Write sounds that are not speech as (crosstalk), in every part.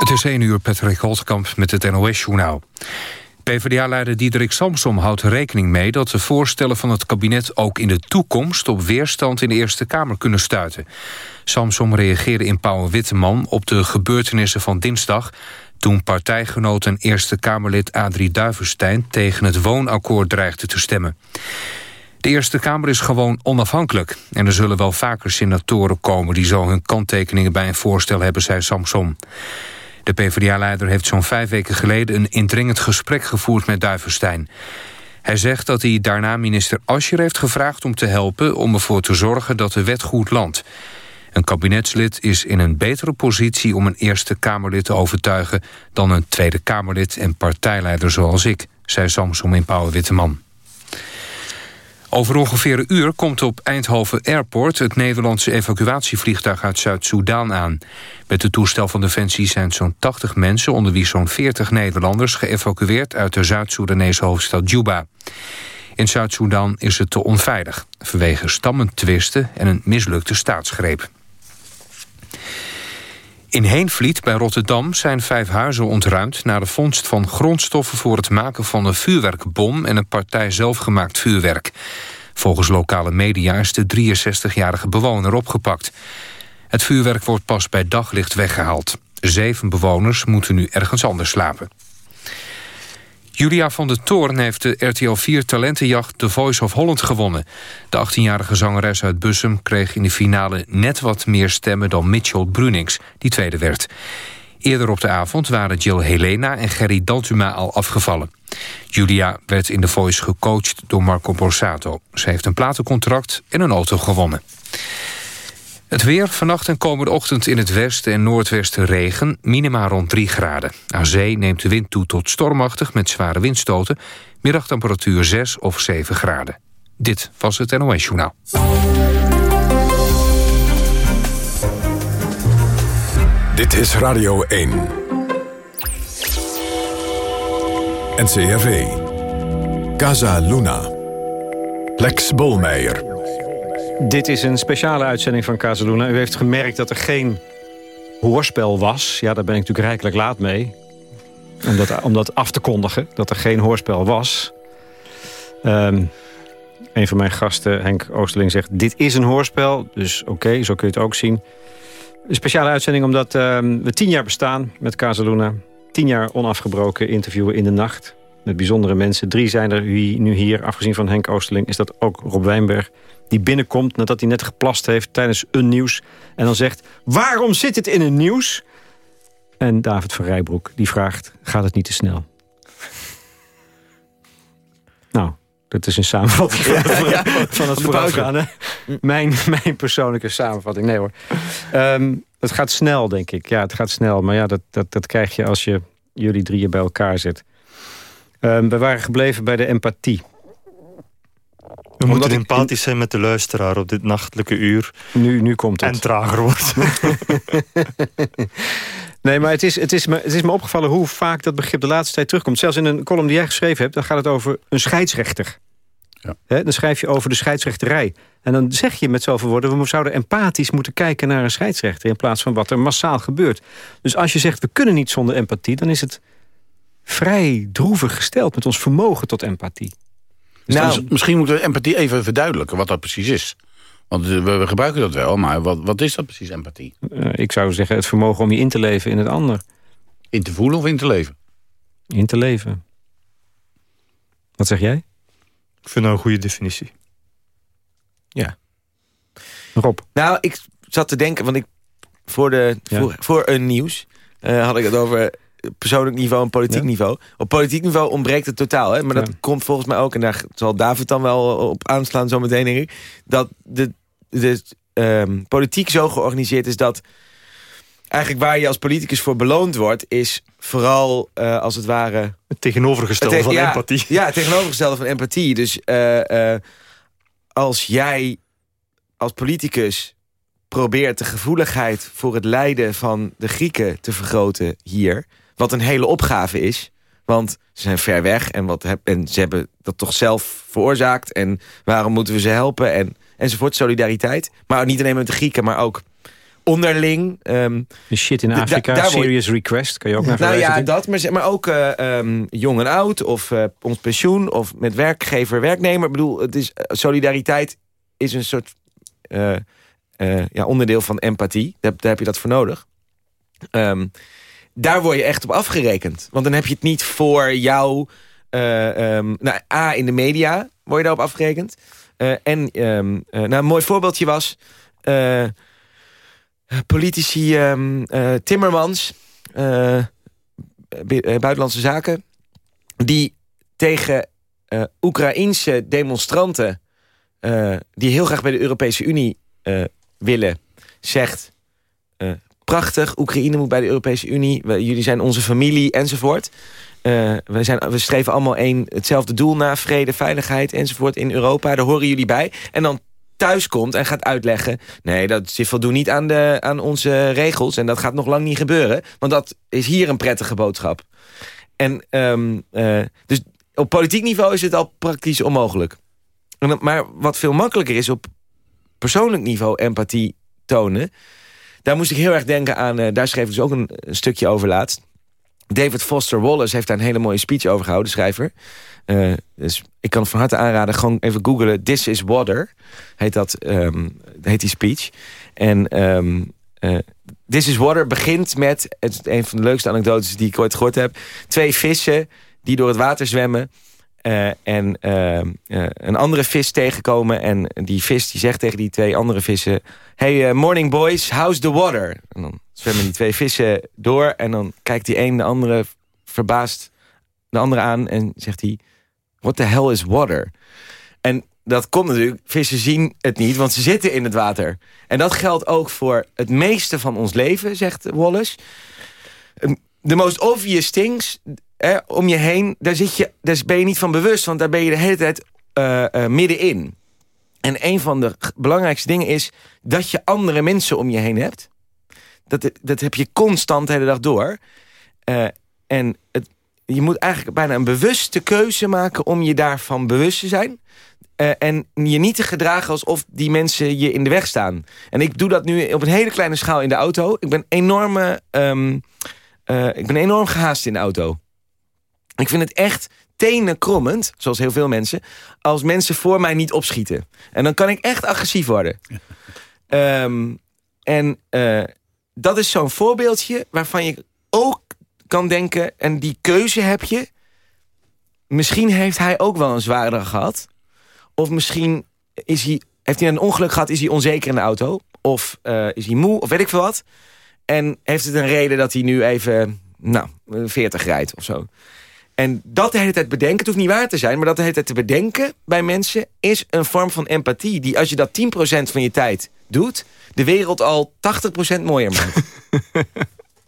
Het is 1 uur, Patrick Holtkamp met het NOS-journaal. PvdA-leider Diederik Samsom houdt rekening mee... dat de voorstellen van het kabinet ook in de toekomst... op weerstand in de Eerste Kamer kunnen stuiten. Samsom reageerde in Pauw Witteman op de gebeurtenissen van dinsdag... toen partijgenoot en Eerste Kamerlid Adrie Duivenstein... tegen het woonakkoord dreigde te stemmen. De Eerste Kamer is gewoon onafhankelijk. En er zullen wel vaker senatoren komen... die zo hun kanttekeningen bij een voorstel hebben, zei Samsom. De PvdA-leider heeft zo'n vijf weken geleden... een indringend gesprek gevoerd met Duivenstein. Hij zegt dat hij daarna minister Ascher heeft gevraagd om te helpen... om ervoor te zorgen dat de wet goed landt. Een kabinetslid is in een betere positie om een Eerste Kamerlid te overtuigen... dan een Tweede Kamerlid en partijleider zoals ik, zei Samsom in Pauw Witteman. Over ongeveer een uur komt op Eindhoven Airport... het Nederlandse evacuatievliegtuig uit Zuid-Soedan aan. Met het toestel van Defensie zijn zo'n 80 mensen... onder wie zo'n 40 Nederlanders geëvacueerd... uit de Zuid-Soedanese hoofdstad Juba. In Zuid-Soedan is het te onveilig... vanwege stammentwisten en een mislukte staatsgreep. In Heenvliet bij Rotterdam zijn vijf huizen ontruimd... na de vondst van grondstoffen voor het maken van een vuurwerkbom... en een partij zelfgemaakt vuurwerk. Volgens lokale media is de 63-jarige bewoner opgepakt. Het vuurwerk wordt pas bij daglicht weggehaald. Zeven bewoners moeten nu ergens anders slapen. Julia van der Toorn heeft de RTL 4 talentenjacht The Voice of Holland gewonnen. De 18-jarige zangeres uit Bussum kreeg in de finale net wat meer stemmen dan Mitchell Brunings, die tweede werd. Eerder op de avond waren Jill Helena en Gerry Dantuma al afgevallen. Julia werd in The Voice gecoacht door Marco Borsato. Ze heeft een platencontract en een auto gewonnen. Het weer, vannacht en komende ochtend in het westen en noordwesten regen, minima rond 3 graden. Aan zee neemt de wind toe tot stormachtig met zware windstoten, middagtemperatuur 6 of 7 graden. Dit was het NOS Journaal. Dit is Radio 1. NCRV. Casa Luna. Lex Bolmeijer. Dit is een speciale uitzending van Casaluna. U heeft gemerkt dat er geen hoorspel was. Ja, daar ben ik natuurlijk rijkelijk laat mee. Om dat, om dat af te kondigen, dat er geen hoorspel was. Um, een van mijn gasten, Henk Oosterling, zegt... dit is een hoorspel, dus oké, zo kun je het ook zien. Een speciale uitzending omdat um, we tien jaar bestaan met Casaluna. Tien jaar onafgebroken interviewen in de nacht. Met bijzondere mensen. Drie zijn er nu hier. Afgezien van Henk Oosterling is dat ook Rob Wijnberg die binnenkomt nadat hij net geplast heeft tijdens een nieuws. En dan zegt, waarom zit het in een nieuws? En David van Rijbroek die vraagt, gaat het niet te snel? (laughs) nou, dat is een samenvatting van het, van het voorafgaande. Mijn, mijn persoonlijke samenvatting. Nee hoor. Um, het gaat snel, denk ik. Ja, het gaat snel. Maar ja, dat, dat, dat krijg je als je jullie drieën bij elkaar zet. Um, we waren gebleven bij de empathie. We moeten empathisch zijn met de luisteraar op dit nachtelijke uur. Nu, nu komt het. En trager wordt. (laughs) nee, maar het is, het, is me, het is me opgevallen hoe vaak dat begrip de laatste tijd terugkomt. Zelfs in een column die jij geschreven hebt, dan gaat het over een scheidsrechter. Ja. dan schrijf je over de scheidsrechterij. En dan zeg je met zoveel woorden... we zouden empathisch moeten kijken naar een scheidsrechter... in plaats van wat er massaal gebeurt. Dus als je zegt, we kunnen niet zonder empathie... dan is het vrij droevig gesteld met ons vermogen tot empathie. Dus nou, misschien moeten we empathie even verduidelijken wat dat precies is. Want we, we gebruiken dat wel, maar wat, wat is dat precies, empathie? Uh, ik zou zeggen het vermogen om je in te leven in het ander. In te voelen of in te leven? In te leven. Wat zeg jij? Ik vind dat een goede definitie. Ja. Rob? Nou, ik zat te denken, want ik voor, de, voor, voor een nieuws... Uh, had ik het over persoonlijk niveau en politiek niveau. Op politiek niveau ontbreekt het totaal. Hè? Maar dat komt volgens mij ook, en daar zal David dan wel op aanslaan zometeen, denk ik. Dat de, de um, politiek zo georganiseerd is dat... Eigenlijk waar je als politicus voor beloond wordt... is vooral uh, als het ware... Het tegenovergestelde van empathie. Ja, het tegenovergestelde van empathie. Dus uh, uh, als jij als politicus probeert de gevoeligheid voor het lijden van de Grieken te vergroten hier... Wat een hele opgave is. Want ze zijn ver weg en, wat heb, en ze hebben dat toch zelf veroorzaakt. En waarom moeten we ze helpen? En, enzovoort, solidariteit. Maar niet alleen met de Grieken, maar ook onderling. Um, shit in Afrika, serious request, kan je ook naar Nou ja, dat, maar, maar ook uh, jong en oud, of uh, ons pensioen, of met werkgever, werknemer. Ik bedoel, het is, solidariteit is een soort ja, onderdeel van empathie. Daar, daar, heb je dat voor nodig. Um, daar word je echt op afgerekend. Want dan heb je het niet voor jou... Um, nou, A, in de media word je daarop afgerekend. Uh, en um, uh, nou, een mooi voorbeeldje was... Uh, politici um, Timmermans... Buitenlandse Zaken... die tegen Oekraïense demonstranten... die heel graag bij de Europese Unie willen... zegt prachtig. Oekraïne moet bij de Europese Unie. jullie zijn onze familie enzovoort. Uh, we, zijn, we streven allemaal één, hetzelfde doel na. Vrede, veiligheid enzovoort in Europa. Daar horen jullie bij. En dan thuis komt en gaat uitleggen... nee, dat ze voldoen niet aan, de, aan onze regels... en dat gaat nog lang niet gebeuren. Want dat is hier een prettige boodschap. En um, uh, dus op politiek niveau is het al praktisch onmogelijk. Maar wat veel makkelijker is op persoonlijk niveau empathie tonen... Daar moest ik heel erg denken aan... Uh, daar schreef ik dus ook een, stukje over laatst. David Foster Wallace heeft daar een hele mooie speech over gehouden, schrijver. Uh, dus ik kan het van harte aanraden, gewoon even googlen. This is Water, heet, dat, um, heet die speech. En um, uh, This is Water begint met, het een van de leukste anekdotes die ik ooit gehoord heb. Twee vissen die door het water zwemmen. Uh, en uh, uh, een andere vis tegenkomen. En die vis die zegt tegen die twee andere vissen... Hey, morning boys, how's the water? En dan zwemmen die twee vissen door. En dan kijkt die een de andere verbaasd de andere aan. En zegt hij, what the hell is water? En dat komt natuurlijk, vissen zien het niet, want ze zitten in het water. En dat geldt ook voor het meeste van ons leven, zegt Wallace. De most obvious things om je heen, daar, zit je, daar ben je niet van bewust. Want daar ben je de hele tijd uh, uh, middenin. En een van de belangrijkste dingen is dat je andere mensen om je heen hebt. Dat, dat heb je constant de hele dag door. Uh, en het, je moet eigenlijk bijna een bewuste keuze maken om je daarvan bewust te zijn. En je niet te gedragen alsof die mensen je in de weg staan. En ik doe dat nu op een hele kleine schaal in de auto. Ik ben, enorme, uh, ik ben enorm gehaast in de auto. Ik vind het echt tenenkrommend, zoals heel veel mensen... als mensen voor mij niet opschieten. En dan kan ik echt agressief worden. um, en uh, dat is zo'n voorbeeldje waarvan je ook kan denken... en die keuze heb je... misschien heeft hij ook wel een zware dag gehad. Of misschien is hij, heeft hij een ongeluk gehad, is hij onzeker in de auto. Of uh, is hij moe, of weet ik veel wat. En heeft het een reden dat hij nu even, nou, 40 rijdt of zo. En dat de hele tijd bedenken, het hoeft niet waar te zijn... maar dat de hele tijd te bedenken bij mensen... is een vorm van empathie die als je dat 10% van je tijd doet... de wereld al 80% mooier maakt. (laughs)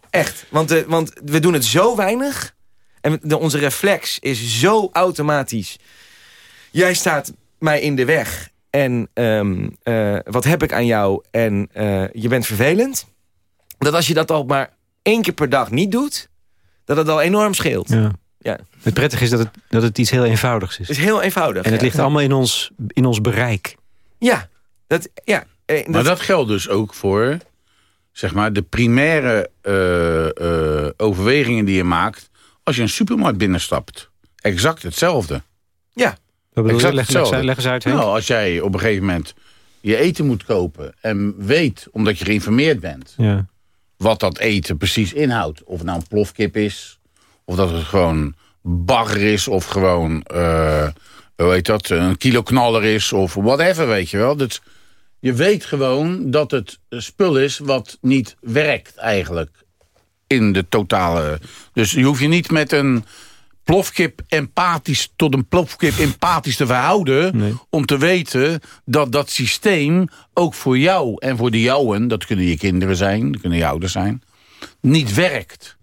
Echt, want, de, want we doen het zo weinig... en de, onze reflex is zo automatisch. Jij staat mij in de weg en um, uh, wat heb ik aan jou en uh, je bent vervelend... dat als je dat al maar één keer per dag niet doet... dat het al enorm scheelt. Ja. Ja. Het prettige is dat het, dat het iets heel eenvoudigs is. Het is heel eenvoudig. En het ligt allemaal in ons, in ons bereik. Ja. Dat, ja eh, maar dat geldt dus ook voor zeg maar, de primaire uh, uh, overwegingen die je maakt... als je een supermarkt binnenstapt. Exact hetzelfde. Ja. Wat bedoel exact je? Leg, leg, leg eens uit, Nou, als jij op een gegeven moment je eten moet kopen... en weet, omdat je geïnformeerd bent... Ja. wat dat eten precies inhoudt. Of het nou een plofkip is of dat het gewoon bagger is of gewoon, uh, hoe heet dat, een kilo knaller is of whatever, weet je wel. Dat, je weet gewoon dat het spul is wat niet werkt eigenlijk in de totale... Dus je hoeft je niet met een plofkip empathisch tot een plofkip empathisch te verhouden... om te weten dat dat systeem ook voor jou en voor de jouwen... dat kunnen je kinderen zijn, dat kunnen je ouders zijn... niet werkt.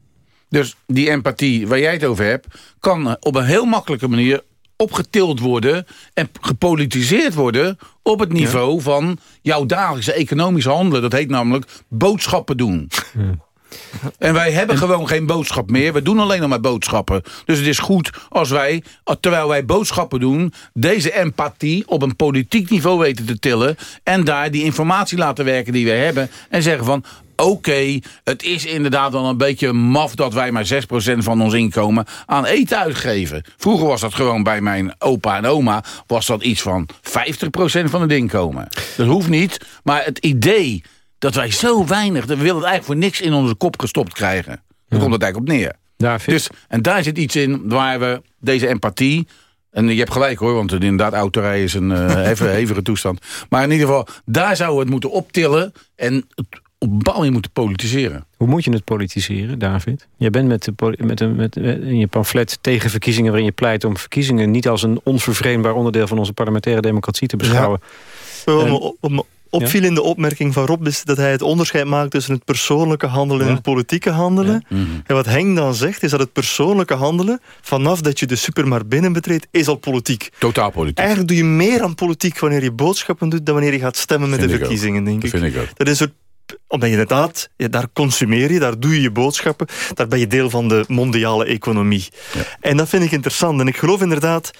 Dus die empathie waar jij het over hebt... kan op een heel makkelijke manier opgetild worden... en gepolitiseerd worden op het niveau van jouw dagelijkse economische handelen. Dat heet namelijk boodschappen doen. En wij hebben gewoon geen boodschap meer. We doen alleen nog maar boodschappen. Dus het is goed als wij, terwijl wij boodschappen doen... deze empathie op een politiek niveau weten te tillen... en daar die informatie laten werken die wij hebben... en zeggen van, oké, het is inderdaad wel een beetje maf... dat wij maar 6% van ons inkomen aan eten uitgeven. Vroeger was dat gewoon bij mijn opa en oma... was dat iets van 50% van het inkomen. Dat hoeft niet, maar het idee dat wij zo weinig... we willen het eigenlijk voor niks in onze kop gestopt krijgen. Daar komt het eigenlijk op neer. Dus, en daar zit iets in waar we deze empathie... En je hebt gelijk hoor, want inderdaad autorijden is een (laughs) uh, hevige toestand. Maar in ieder geval, daar zouden we het moeten optillen... en het op een bepaalde manier moeten politiseren. Hoe moet je het politiseren, David? Jij bent met, de, met, een, met in je pamflet tegen verkiezingen... waarin je pleit om verkiezingen niet als een onvervreemdbaar onderdeel... van onze parlementaire democratie te beschouwen. Ja opviel in de opmerking van Rob... is dat hij het onderscheid maakt tussen het persoonlijke handelen... en het politieke handelen. Mhm. En wat Henk dan zegt, is dat het persoonlijke handelen... vanaf dat je de supermarkt binnen betreedt, is al politiek. Totaal politiek. Eigenlijk doe je meer aan politiek wanneer je boodschappen doet... dan wanneer je gaat stemmen met de verkiezingen, denk ik. Vind ik ook. Dat is een omdat je inderdaad, daar consumeer je, daar doe je je boodschappen. Daar ben je deel van de mondiale economie. En dat vind ik interessant. En ik geloof inderdaad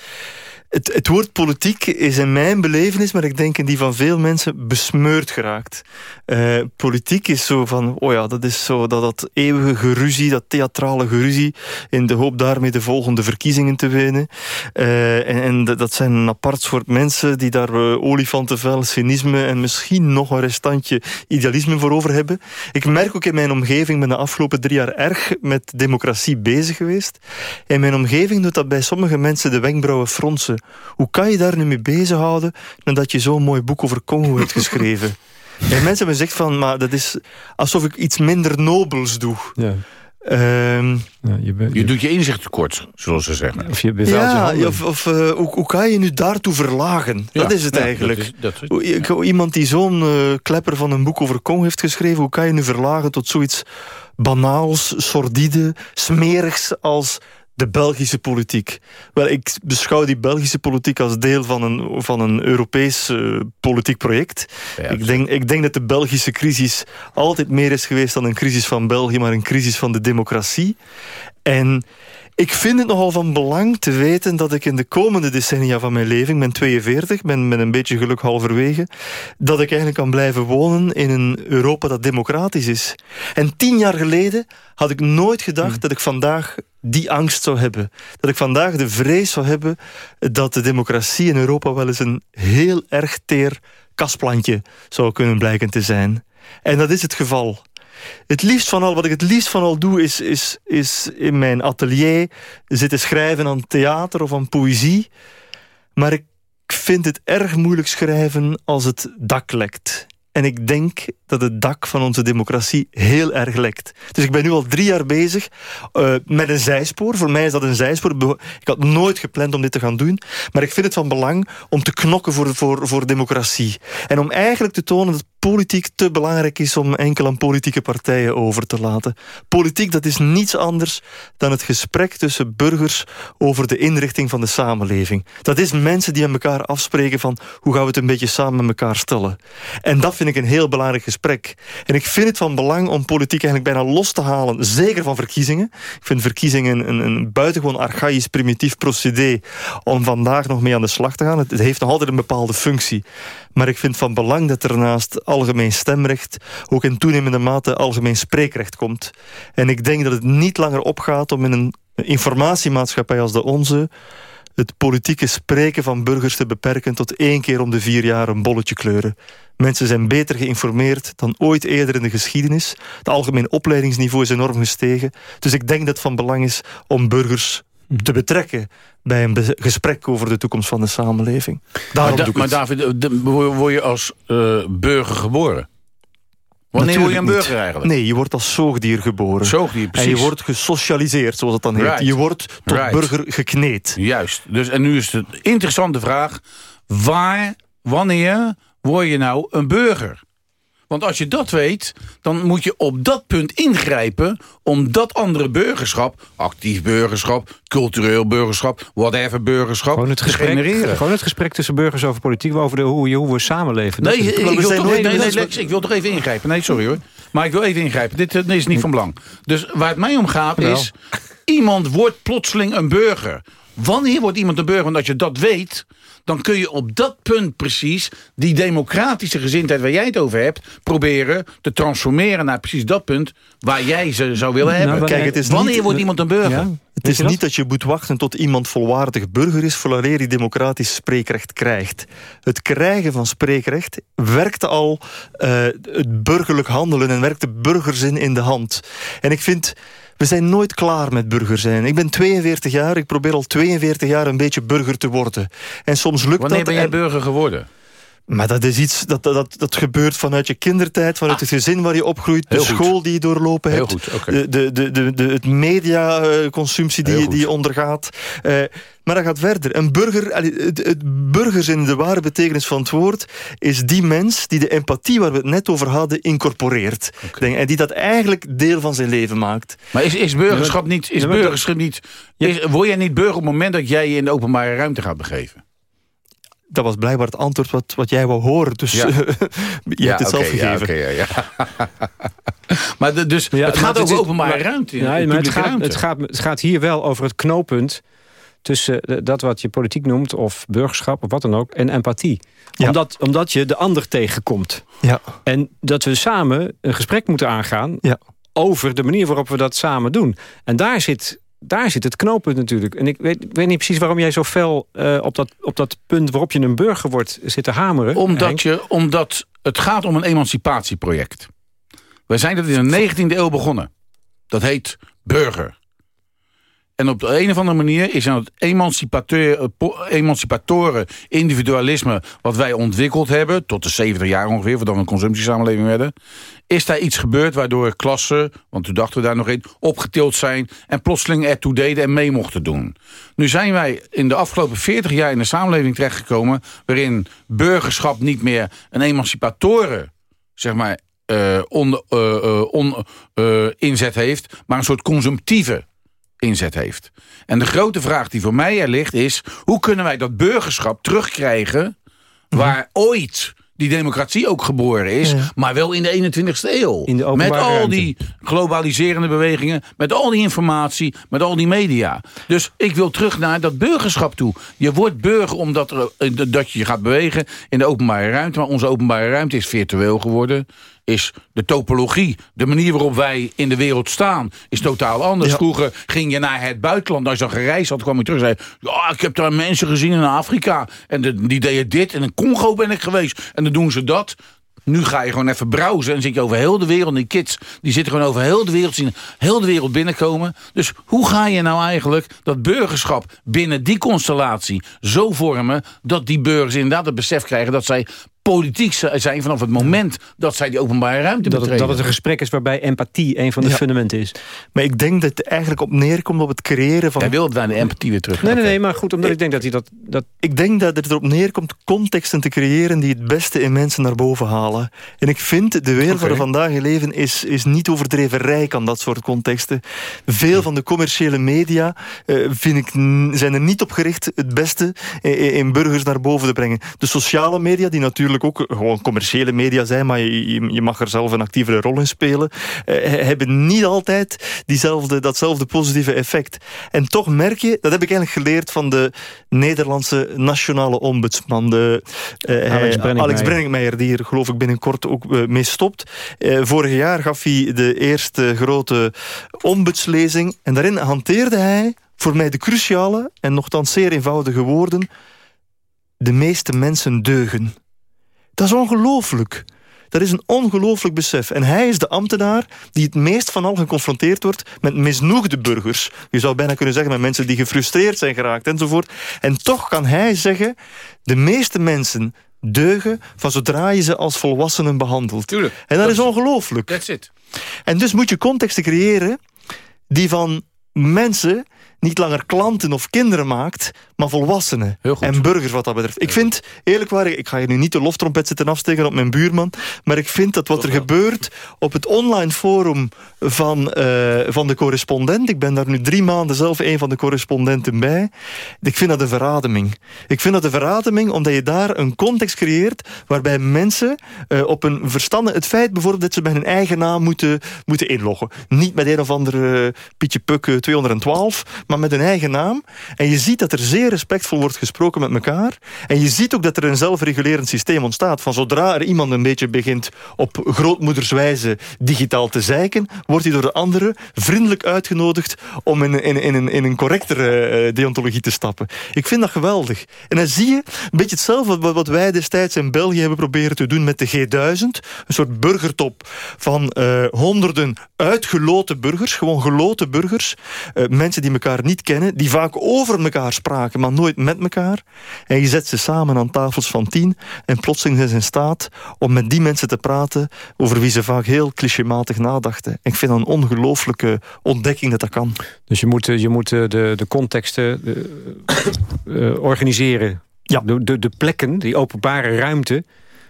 het, het woord politiek is in mijn belevenis, maar ik denk in die van veel mensen, besmeurd geraakt. Uh, politiek is zo van, oh ja, dat is zo dat, dat eeuwige geruzie, dat theatrale geruzie, in de hoop daarmee de volgende verkiezingen te winnen. Uh, en, en, dat zijn een apart soort mensen die daar uh, olifantenvel, cynisme en misschien nog een restantje idealisme voor over hebben. Ik merk ook in mijn omgeving, ben de afgelopen drie jaar erg met democratie bezig geweest. In mijn omgeving doet dat bij sommige mensen de wenkbrauwen fronsen. Hoe kan je daar nu mee bezighouden nadat je zo'n mooi boek over Congo hebt geschreven? (laughs) en mensen hebben gezegd van, maar dat is alsof ik iets minder nobels doe. Ja. Um, ja, je, je, doet je inzicht tekort, zoals ze zeggen. Of je ja, je of, of uh, hoe, hoe, kan je nu daartoe verlagen? Ja, dat is het ja, eigenlijk. Dat is, dat is, Iemand die zo'n uh, klepper van een boek over Congo heeft geschreven... hoe kan je nu verlagen tot zoiets banaals, sordide, smerigs als de Belgische politiek. Wel, ik beschouw die Belgische politiek als deel van een, van een Europees uh, politiek project. ik, denk, ik denk dat de Belgische crisis altijd meer is geweest dan een crisis van België, maar een crisis van de democratie. En ik vind het nogal van belang te weten dat ik in de komende decennia van mijn leven, ik ben 42, ben met een beetje geluk halverwege, dat ik eigenlijk kan blijven wonen in een Europa dat democratisch is. En tien jaar geleden had ik nooit gedacht hmm. dat ik vandaag die angst zou hebben. Dat ik vandaag de vrees zou hebben dat de democratie in Europa wel eens een heel erg teer kastplantje zou kunnen blijken te zijn. En dat is het geval. Het liefst van al, wat ik het liefst van al doe, is, is, is in mijn atelier zitten schrijven aan theater of aan poëzie. Maar ik vind het erg moeilijk schrijven als het dak lekt. En ik denk dat het dak van onze democratie heel erg lekt. Dus ik ben nu al drie jaar bezig uh, met een zijspoor. Voor mij is dat een zijspoor. Ik had nooit gepland om dit te gaan doen. Maar ik vind het van belang om te knokken voor, voor, voor democratie. En om eigenlijk te tonen dat politiek te belangrijk is om enkel aan politieke partijen over te laten. Politiek dat is niets anders dan het gesprek tussen burgers over de inrichting van de samenleving. Dat is mensen die aan elkaar afspreken van hoe gaan we het een beetje samen met elkaar stellen. En dat vind ik een heel belangrijk gesprek. En ik vind het van belang om politiek eigenlijk bijna los te halen, zeker van verkiezingen. Ik vind verkiezingen een, een buitengewoon archaïs primitief procedé om vandaag nog mee aan de slag te gaan. Het, het heeft nog altijd een bepaalde functie. Maar ik vind van belang dat er naast algemeen stemrecht... ook in toenemende mate algemeen spreekrecht komt. En ik denk dat het niet langer opgaat om in een informatiemaatschappij als de onze het politieke spreken van burgers te beperken... tot één keer om de vier jaar een bolletje kleuren. Mensen zijn beter geïnformeerd dan ooit eerder in de geschiedenis. Het algemeen opleidingsniveau is enorm gestegen. Dus ik denk dat het van belang is om burgers te betrekken bij een gesprek over de toekomst van de samenleving. Daarom maar, maar David, word je als uh, burger geboren? Wanneer word je een burger eigenlijk? Nee, je wordt als zoogdier geboren. Zoogdier, precies. En je wordt gesocialiseerd, zoals het dan heet. Je wordt tot burger gekneed. Juist. Dus, en nu is de interessante vraag... waar, wanneer word je nou een burger? Want als je dat weet, dan moet je op dat punt ingrijpen... om dat andere burgerschap, actief burgerschap... cultureel burgerschap, whatever burgerschap, gewoon het gesprek, te genereren. Gewoon het gesprek tussen burgers over politiek... over de, hoe, hoe we samenleven. Nee, ik, wil toch, nee, nee, nee, ik wil toch even ingrijpen. Nee, sorry hoor. Maar ik wil even ingrijpen. Dit, dit is niet van belang. Dus waar het mij om gaat is... iemand wordt plotseling een burger. Wanneer wordt iemand een burger? Want als je dat weet dan kun je op dat punt precies die democratische gezindheid waar jij het over hebt, proberen te transformeren naar precies dat punt waar jij ze zou willen nou, hebben. Kijk, het is Wanneer wordt iemand een burger? Het is niet dat je moet wachten tot iemand volwaardig burger is... vooraleer hij democratisch spreekrecht krijgt. Het krijgen van spreekrecht werkte al uh, het burgerlijk handelen... en werkte burgerzin in de hand. En ik vind we zijn nooit klaar met burger zijn. Ik ben 42 jaar, ik probeer al 42 jaar een beetje burger te worden. En soms lukt Wanneer dat... ben jij burger geworden? Maar dat is iets dat, dat, dat gebeurt vanuit je kindertijd, vanuit ah. het gezin waar je opgroeit, de school die je doorlopen hebt, de, de, de, de, het mediaconsumptie die, die je ondergaat. Uh, maar dat gaat verder. Een burger, het, het burgers in de ware betekenis van het woord, is die mens die de empathie waar we het net over hadden, incorporeert. Denk, en die dat eigenlijk deel van zijn leven maakt. Maar is, is burgerschap niet, is burgerschap niet, is, word jij niet burger op het moment dat jij je in de openbare ruimte gaat begeven? Dat was blijkbaar het antwoord wat, wat jij wou horen. Dus ja. (laughs) je ja, hebt het zelf gegeven. Ja, ja, (laughs) maar de, dus het gaat over openbare ruimte. Ja, maar het gaat, het, gaat, het gaat hier wel over het knooppunt tussen dat wat je politiek noemt... of burgerschap of wat dan ook, en empathie. Omdat, omdat je de ander tegenkomt. Ja. En dat we samen een gesprek moeten aangaan... Ja. over de manier waarop we dat samen doen. En daar zit daar zit het knooppunt natuurlijk. En ik weet, weet niet precies waarom jij zo fel uh, op, dat, op dat punt... waarop je een burger wordt zit te hameren. Omdat, je, omdat het gaat om een emancipatieproject. We zijn dat in de 19e eeuw begonnen. Dat heet burger. En op de een of andere manier is het emancipatoren individualisme... wat wij ontwikkeld hebben, tot de 70 jaar ongeveer... voordat we een consumptiesamenleving werden... is daar iets gebeurd waardoor klassen, want toen dachten we daar nog in... opgetild zijn en plotseling ertoe deden en mee mochten doen. Nu zijn wij in de afgelopen 40 jaar in een samenleving terechtgekomen... waarin burgerschap niet meer een emancipatoren zeg maar, uh, on, inzet heeft... maar een soort consumptieve inzet heeft. En de grote vraag die voor mij er ligt is... hoe kunnen wij dat burgerschap terugkrijgen... waar ooit die democratie ook geboren is... maar wel in de 21ste eeuw. met al die globaliserende bewegingen... met al die informatie, met al die media. Dus ik wil terug naar dat burgerschap toe. Je wordt burger omdat er, eh, dat je je gaat bewegen in de openbare ruimte... maar onze openbare ruimte is virtueel geworden is de topologie. De manier waarop wij in de wereld staan is totaal anders. Vroeger ging je naar het buitenland. Als je dan gereisd had, kwam je terug en zei... Ja, ik heb daar mensen gezien in Afrika. En die deden dit. En in Congo ben ik geweest. En dan doen ze dat. Nu ga je gewoon even browsen en zit je over heel de wereld. Die kids die zitten gewoon over heel de wereld, zien heel de wereld binnenkomen. Dus hoe ga je nou eigenlijk dat burgerschap binnen die constellatie zo vormen... dat die burgers inderdaad het besef krijgen dat zij politiek zijn vanaf het moment dat zij die openbare ruimte dat Het, dat het een gesprek is waarbij empathie een van de fundamenten is. Maar ik denk dat het eigenlijk op neerkomt op het creëren van... Hij wil naar de empathie weer terug. Nee, nee, nee, maar goed, omdat ik, denk dat hij dat, dat... Ik denk dat het erop neerkomt contexten te creëren die het beste in mensen naar boven halen. En ik vind de wereld waar we vandaag in leven is, is niet overdreven rijk aan dat soort contexten. Veel van de commerciële media uh, vind ik, zijn er niet op gericht het beste in, in burgers naar boven te brengen. De sociale media, die natuurlijk ook gewoon commerciële media zijn, maar je, je mag er zelf een actievere rol in spelen, eh, hebben niet altijd diezelfde, datzelfde positieve effect. En toch merk je, dat heb ik eigenlijk geleerd van de Nederlandse nationale ombudsman, de, uh, Alex, Brenningmeijer. die er geloof ik binnenkort ook uh, mee stopt. vorig jaar gaf hij de eerste grote ombudslezing en daarin hanteerde hij voor mij de cruciale en nogthans zeer eenvoudige woorden de meeste mensen deugen. Dat is ongelooflijk. Dat is een ongelooflijk besef. En hij is de ambtenaar die het meest van al geconfronteerd wordt met misnoegde burgers. Je zou bijna kunnen zeggen met mensen die gefrustreerd zijn geraakt enzovoort. En toch kan hij zeggen, de meeste mensen deugen van zodra je ze als volwassenen behandelt. Tuurlijk. En dat, is ongelooflijk. That's it. En dus moet je contexten creëren die van mensen niet langer klanten of kinderen maakt, maar volwassenen. En burgers wat dat betreft. Ik vind, eerlijk waar, ik ga je nu niet de loftrompet zitten afsteken op mijn buurman, maar ik vind dat wat er gebeurt op het online forum van, uh, van de correspondent, ik ben daar nu drie maanden zelf een van de correspondenten bij, ik vind dat een verademing. Ik vind dat een verademing omdat je daar een context creëert waarbij mensen uh, op een verstande, het feit bijvoorbeeld dat ze bij hun eigen naam moeten, moeten inloggen. Niet met een of andere uh, Pietje Puk 212, maar met hun eigen naam. En je ziet dat er zeer respectvol wordt gesproken met elkaar. En je ziet ook dat er een zelfregulerend systeem ontstaat. Van zodra er iemand een beetje begint op grootmoederswijze digitaal te zeiken, wordt hij door de anderen vriendelijk uitgenodigd om in, in, in, in een correctere uh, deontologie te stappen. Ik vind dat geweldig. En dan zie je een beetje hetzelfde wat, wij destijds in België hebben proberen te doen met de G1000. Een soort burgertop van uh, honderden uitgeloten burgers, gewoon geloten burgers. Uh, mensen die elkaar niet kennen, die vaak over elkaar spraken, maar nooit met elkaar. En je zet ze samen aan tafels van tien en plotseling zijn ze in staat om met die mensen te praten over wie ze vaak heel clichématig nadachten. Ik vind dat een ongelooflijke ontdekking dat dat kan. Dus je moet, je moet de, de contexten uh, organiseren. Ja. De, de, de plekken, die openbare ruimte,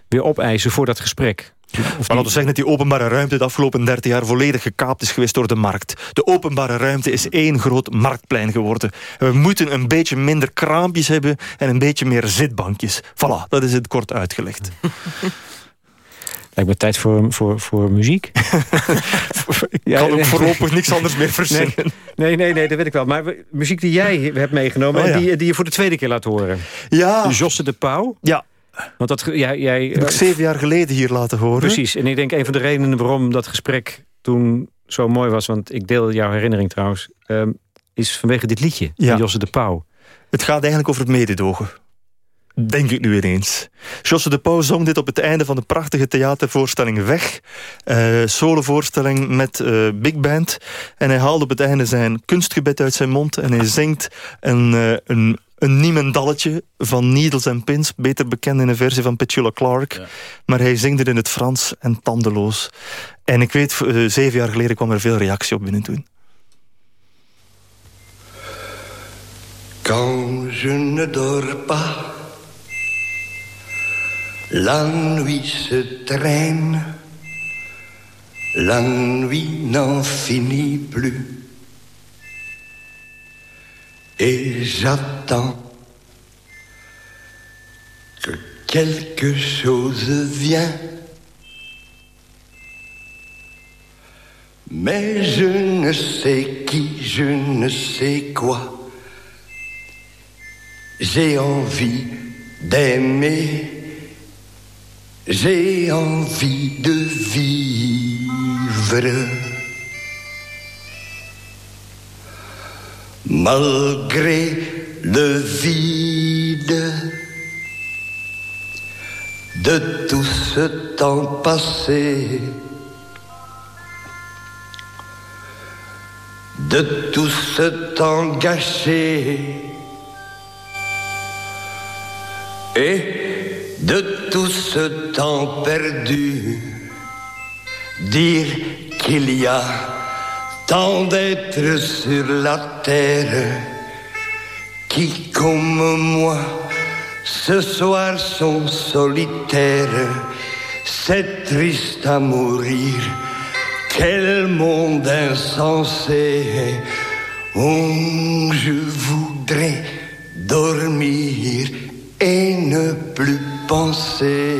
weer opeisen voor dat gesprek. Maar laten we zeggen dat die openbare ruimte de afgelopen 30 jaar volledig gekaapt is geweest door de markt. De openbare ruimte is één groot marktplein geworden. We moeten een beetje minder kraampjes hebben en een beetje meer zitbankjes. Voilà, dat is het kort uitgelegd. (laughs) Lijkt me tijd voor, voor, voor muziek. (laughs) Ik kan ook voorlopig niks anders meer verzinnen. Nee, nee, nee, dat weet ik wel. Maar muziek die jij hebt meegenomen... Oh, en die, die je voor de tweede keer laat horen. Ja. Josse de Pauw. Ja. Want dat, jij, jij, heb ik zeven jaar geleden hier laten horen. Precies. En ik denk een van de redenen waarom dat gesprek toen zo mooi was... want ik deel jouw herinnering trouwens... Um, is vanwege dit liedje, ja. Josse de Pauw. Het gaat eigenlijk over het mededogen. Denk ik nu ineens. Josse de Pauw zong dit op het einde van de prachtige theatervoorstelling Weg. Uh, solovoorstelling met uh, big band. En hij haalde op het einde zijn kunstgebed uit zijn mond. En hij zingt een, uh, een, een niemendalletje van Needles and Pins. Beter bekend in een versie van Petula Clark. Ja. Maar hij zingt het in het Frans en tandeloos. En ik weet, zeven jaar geleden kwam er veel reactie op binnen toen. Quand je ne dors pas La nuit se traîne, la nuit n'en finit plus. Et j'attends que quelque chose vienne. Mais je ne sais qui, je ne sais quoi. J'ai envie d'aimer j'ai envie de vivre. Malgré le vide. De tout ce temps passé, de tout ce temps gâché, et de tout ce temps perdu, dire qu'il y a tant d'êtres sur la terre qui, comme moi, ce soir sont solitaires, c'est triste à mourir. Quel monde insensé, où je voudrais dormir et ne plus penser.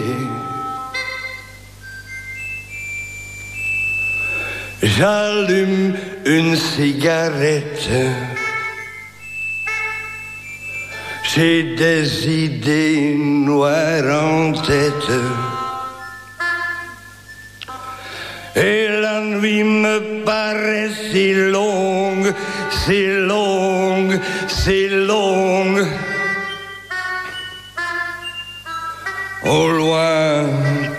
J'allume une cigarette. J'ai des idées noires en tête. Et la nuit me paraît si longue, si longue, si longue. Au loin,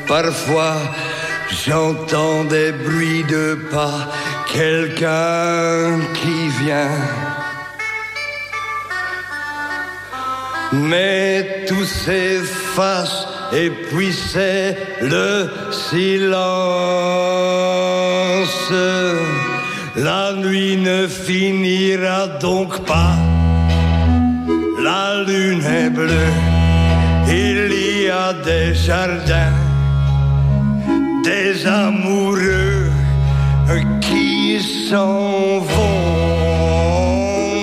parfois, j'entends des bruits de pas, quelqu'un qui vient. Mais tout s'efface et puis c'est le silence. La nuit ne finira donc pas. La lune est bleue, il y a des jardins, des amoureux qui s'en vont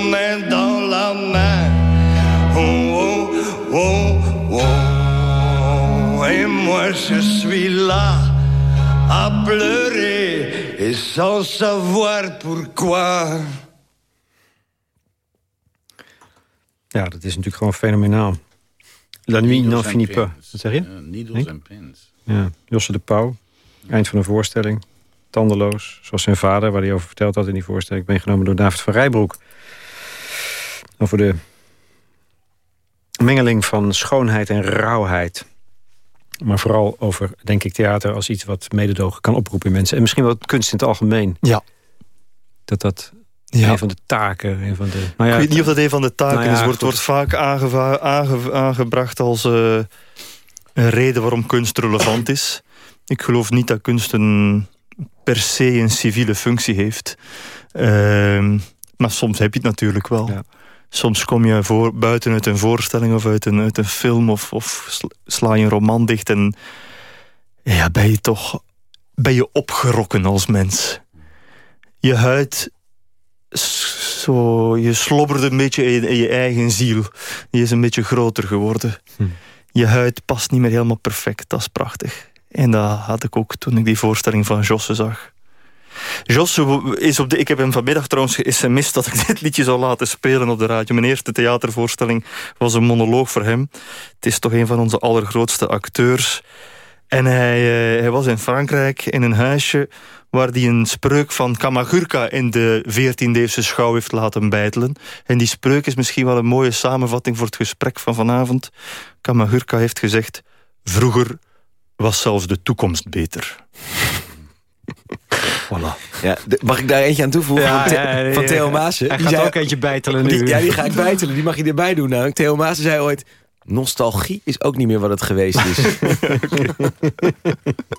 main dans la main. Oh, oh, oh, oh. Et moi je suis là à pleurer et sans savoir pourquoi. Ja, dat is natuurlijk gewoon fenomenaal. La nuit n'en finit pas. Wat zeg je? Needles and pins. Ja, Josse de Pauw. Eind van een voorstelling. Tandeloos. Zoals zijn vader, waar hij over verteld had in die voorstelling. Ik ben genomen door David van Rijbroek. Over de mengeling van schoonheid en rauwheid. Maar vooral over, denk ik, theater als iets wat mededogen kan oproepen in mensen. En misschien wel kunst in het algemeen. Ja. Dat dat Ja. een van de taken... Een van de, nou ja, ik weet niet of dat een van de taken Nou ja, is. Wordt, wordt vaak aange- aangebracht als eh, een reden waarom kunst relevant is. Ik geloof niet dat kunst een, per se een civiele functie heeft. Ehm, maar soms heb je het natuurlijk wel. Ja. Soms kom je voor, buiten uit een voorstelling of uit een, uit een film... of, of sla- je een roman dicht en ja, ben je toch ben je opgerokken als mens. Je huid zo, je slobbert een beetje in, in je eigen ziel. Die is een beetje groter geworden. Hm. Je huid past niet meer helemaal perfect. Dat is prachtig. En dat had ik ook toen ik die voorstelling van Josse zag. Josse is op de... Ik heb hem vanmiddag trouwens ge-sms'd dat ik (laughs) dit liedje zou laten spelen op de radio. Mijn eerste theatervoorstelling was een monoloog voor hem. Het is toch een van onze allergrootste acteurs. En hij, eh, hij was in Frankrijk in een huisje waar hij een spreuk van Kamagurka in de 14e-eeuwse schouw heeft laten bijtelen. En die spreuk is misschien wel een mooie samenvatting voor het gesprek van vanavond. Kamagurka heeft gezegd, vroeger was zelfs de toekomst beter. (laughs) voilà. Ja, de- mag ik daar eentje aan toevoegen? Ja, van, The- ja, ja, van ja. Theo Maassen. Hij Die gaat zei- ook eentje bijtelen nu. Die, ja, die ga ik bijtelen. Die mag je erbij doen. Nou, Theo Maassen zei ooit... Nostalgie is ook niet meer wat het geweest is. (laughs)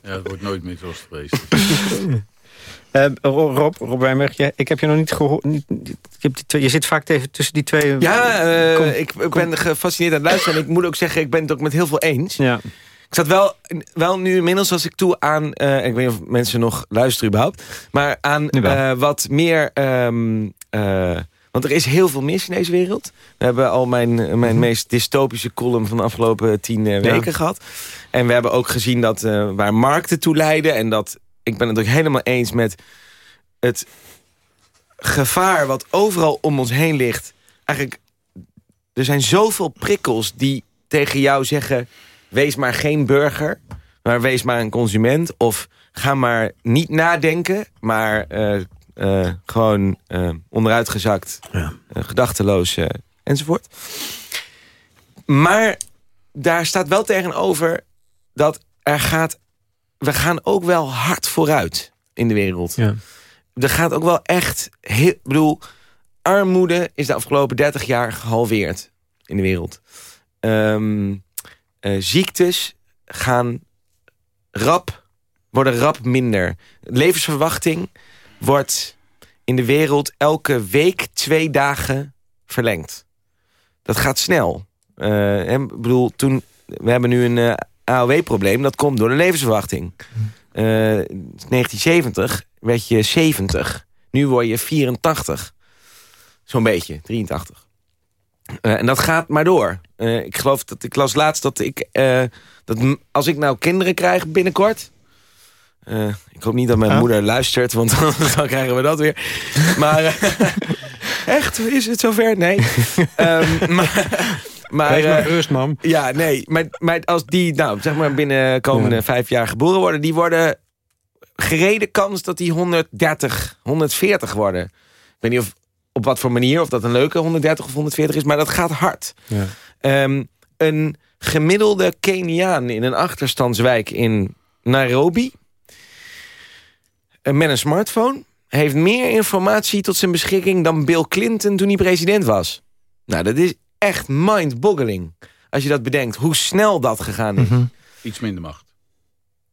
Ja, het wordt nooit meer zoals het geweest is. (laughs) Ro- Rob, Rob Wijnberg, jij- ik heb je nog niet gehoord. je zit vaak even tussen die twee. ja, eh, Kom, ik, ik ben gefascineerd aan het luisteren. En ik moet ook zeggen, ik ben het ook met heel veel eens. Ja. Ik zat wel, wel nu inmiddels als ik toe aan... eh, ik weet niet of mensen nog luisteren überhaupt. Maar aan eh, wat meer... ehm, eh, want er is heel veel mis in deze wereld. We hebben al mijn, mijn meest dystopische column van de afgelopen tien weken Mhm. Ja. gehad. En we hebben ook gezien dat waar markten toe leiden. En dat, ik ben het ook helemaal eens met het gevaar wat overal om ons heen ligt. Eigenlijk, er zijn zoveel prikkels die tegen jou zeggen... wees maar geen burger, maar wees maar een consument. Of ga maar niet nadenken, maar eh, eh, gewoon eh, onderuitgezakt, Ja. gedachteloos enzovoort. Maar daar staat wel tegenover dat er gaat... we gaan ook wel hard vooruit in de wereld Ja. er gaat ook wel echt... Heel, ik bedoel, armoede is de afgelopen 30 jaar gehalveerd in de wereld. Ehm, eh, ziektes gaan rap, worden rap minder. Levensverwachting wordt in de wereld elke week twee dagen verlengd. Dat gaat snel. Eh, ik bedoel, toen, we hebben nu een eh, AOW-probleem. Dat komt door de levensverwachting. Eh, 1970 werd je 70. Nu word je 84. Zo'n beetje, 83. Eh, en dat gaat maar door. Eh, ik geloof dat ik las laatst dat ik... eh, dat als ik nou kinderen krijg binnenkort... ik hoop niet dat mijn moeder luistert, want (laughs) dan krijgen we dat weer. Maar (laughs) echt, is het zover? Nee. (laughs) Ehm, maar maar, Wees maar rust, mam. ja, nee. Maar, maar als die, nou, zeg maar binnen komende Ja. vijf jaar geboren worden... die worden gereden kans dat die 130, 140 worden. Ik weet niet of, op wat voor manier, of dat een leuke 130 of 140 is... maar dat gaat hard. Ja. Ehm, een gemiddelde Keniaan in een achterstandswijk in Nairobi... eh, met een smartphone... heeft meer informatie tot zijn beschikking... dan Bill Clinton toen hij president was. Nou, dat is echt mind-boggling. Als je dat bedenkt, hoe snel dat gegaan is. Mhm. Iets minder macht.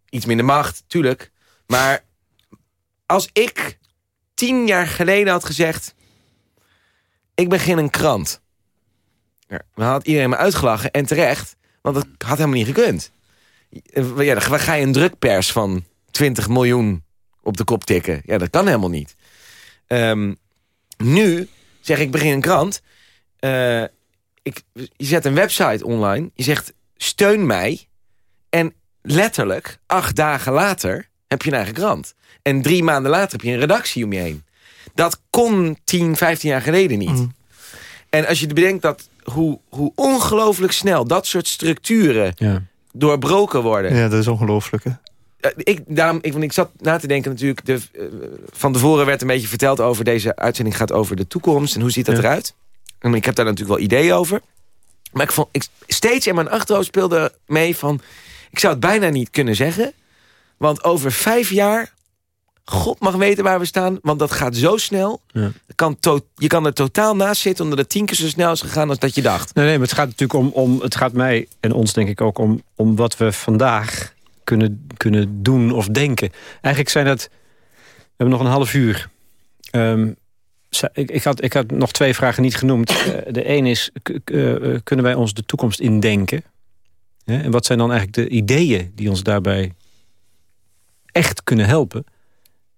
Iets minder macht, tuurlijk. Maar als ik tien jaar geleden had gezegd... ik begin een krant. Ja, dan had iedereen me uitgelachen en terecht. Want dat had helemaal niet gekund. Ja, dan ga je een drukpers van 20 miljoen op de kop tikken. Ja, dat kan helemaal niet. Ehm, nu zeg ik begin een krant. Uh, ik, je zet een website online. Je zegt steun mij. En letterlijk acht dagen later heb je een eigen krant. En drie maanden later heb je een redactie om je heen. Dat kon 10, 15 jaar geleden niet. Mm. En als je bedenkt dat hoe, hoe ongelooflijk snel dat soort structuren ja. doorbroken worden. Ja, dat is ongelooflijk. Hè? Ik, daarom, ik, ik zat na te denken natuurlijk... De, uh, van tevoren werd een beetje verteld over... deze uitzending gaat over de toekomst en hoe ziet dat eruit. En ik heb daar natuurlijk wel ideeën over. Maar ik vond, ik, steeds in mijn achterhoofd speelde mee van... ik zou het bijna niet kunnen zeggen... want over vijf jaar God mag weten waar we staan, want dat gaat zo snel. Ja. Kan je kan er totaal naast zitten... omdat het tien keer zo snel is gegaan als dat je dacht. Nee, nee maar het gaat natuurlijk om... om het gaat mij en ons denk ik ook om, om wat we vandaag kunnen, kunnen doen of denken. Eigenlijk zijn dat... We hebben nog een half uur. Um, ik, ik, had, ik had nog twee vragen niet genoemd. Eh, de een is, uh, kunnen wij ons de toekomst indenken? En wat zijn dan eigenlijk de ideeën die ons daarbij echt kunnen helpen?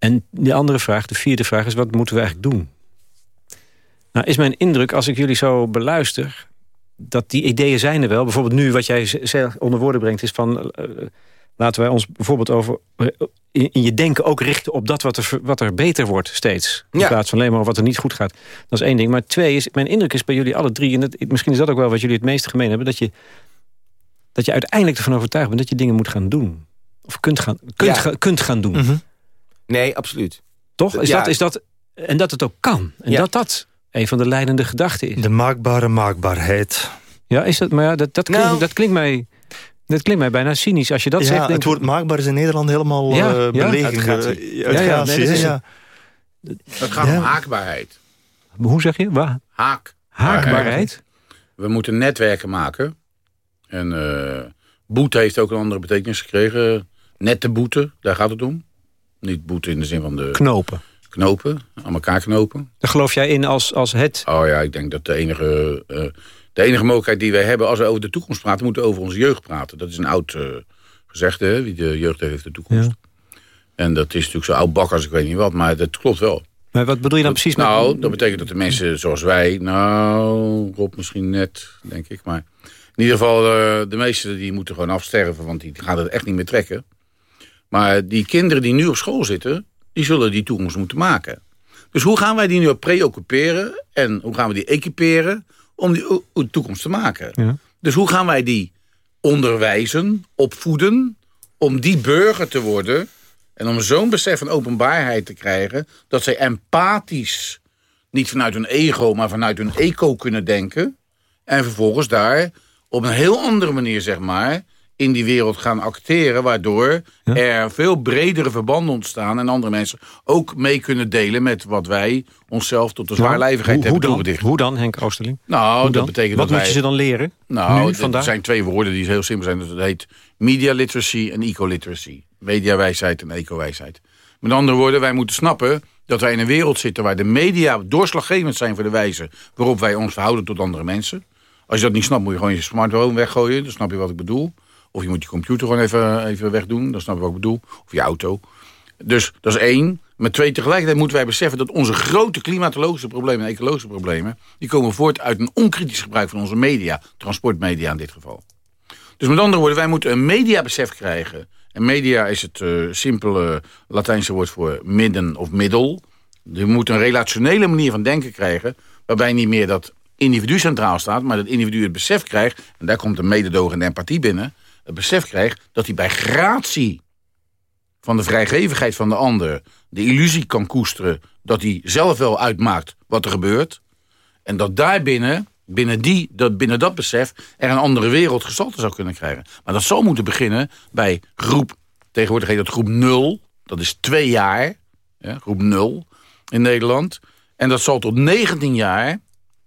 En de andere vraag, de vierde vraag, is wat moeten we eigenlijk doen? Nou, is mijn indruk, als ik jullie zo beluister... dat die ideeën zijn er wel. Bijvoorbeeld nu, wat jij onder woorden brengt... is van, uh, laten wij ons bijvoorbeeld over... Eh, in, je denken ook richten op dat wat er, wat er beter wordt steeds. In plaats van alleen maar wat er niet goed gaat. Dat is één ding. Maar twee is, mijn indruk is bij jullie alle drie... en misschien is dat ook wel wat jullie het meeste gemeen hebben... dat je, dat je uiteindelijk ervan overtuigd bent dat je dingen moet gaan doen. Of kunt gaan, kunt, kunt gaan doen. Mm Nee, absoluut. Toch? Is, dat, is dat, en dat het ook kan. En dat dat een van de leidende gedachten is. De maakbare maakbaarheid. Ja, is dat, maar ja, dat, dat, klinkt, nou. dat, klinkt mij, dat klinkt mij bijna cynisch. Als je dat ja, zegt, het woord maakbaar is in Nederland helemaal ja, uh, ja, ja, ja, Het gaat om haakbaarheid. Hoe zeg je? Waar? Haak. Haakbaarheid? We moeten netwerken maken. En uh, boete heeft ook een andere betekenis gekregen. Nette boete, daar gaat het om. Niet boete in de zin van de... Knopen. Knopen, aan elkaar knopen. Daar geloof jij in als, als het? Oh ja, ik denk dat de enige, uh, de enige mogelijkheid die wij hebben... als we over de toekomst praten, moeten we over onze jeugd praten. Dat is een oud uh, gezegde, hè? wie de jeugd heeft, de toekomst. En dat is natuurlijk zo oud bak als ik weet niet wat, maar dat klopt wel. Maar wat bedoel je dan precies? Nou, dat betekent dat de mensen zoals wij... Nou, Rob misschien net, denk ik, maar... In ieder geval, uh, de meesten die moeten gewoon afsterven... want die gaan het echt niet meer trekken. Maar die kinderen die nu op school zitten, die zullen die toekomst moeten maken. Dus hoe gaan wij die nu preoccuperen en hoe gaan we die equiperen om die toekomst te maken? Ja. Dus hoe gaan wij die onderwijzen, opvoeden, om die burger te worden en om zo'n besef van openbaarheid te krijgen dat zij empathisch, niet vanuit hun ego, maar vanuit hun eco kunnen denken en vervolgens daar op een heel andere manier, zeg maar, in die wereld gaan acteren... waardoor er veel bredere verbanden ontstaan... en andere mensen ook mee kunnen delen met wat wij onszelf tot de zwaarlijvigheid hebben toegedicht. Hoe dan, Henk Oosterling? Nou, dat betekent wat dat moet je ze dan leren? Nou, er zijn twee woorden die heel simpel zijn. Dat heet media literacy en eco-literacy. Mediawijsheid en eco-wijsheid. Met andere woorden, wij moeten snappen dat wij in een wereld zitten... waar de media doorslaggevend zijn voor de wijze... waarop wij ons verhouden tot andere mensen. Als je dat niet snapt, moet je gewoon je smartphone weggooien. Dan snap je wat ik bedoel. Of je moet je computer gewoon even, even wegdoen. Dat snap ik wat ik bedoel. Of je auto. Dus dat is één. Met twee, tegelijkertijd moeten wij beseffen dat onze grote klimatologische problemen en ecologische problemen... die komen voort uit een onkritisch gebruik van onze media. Transportmedia in dit geval. Dus met andere woorden, wij moeten een mediabesef krijgen. En media is het uh, simpele Latijnse woord voor midden of middel. We moeten een relationele manier van denken krijgen... waarbij niet meer dat individu centraal staat... maar dat individu het besef krijgt... en daar komt de mededogen en empathie binnen het besef krijgt dat hij bij gratie van de vrijgevigheid van de ander... de illusie kan koesteren dat hij zelf wel uitmaakt wat er gebeurt. En dat daarbinnen, binnen, die, dat, binnen dat besef... er een andere wereld gestalte zou kunnen krijgen. Maar dat zal moeten beginnen bij groep... tegenwoordig heet dat groep 0. Dat is twee jaar, ja, groep 0 in Nederland. En dat zal tot 19 jaar,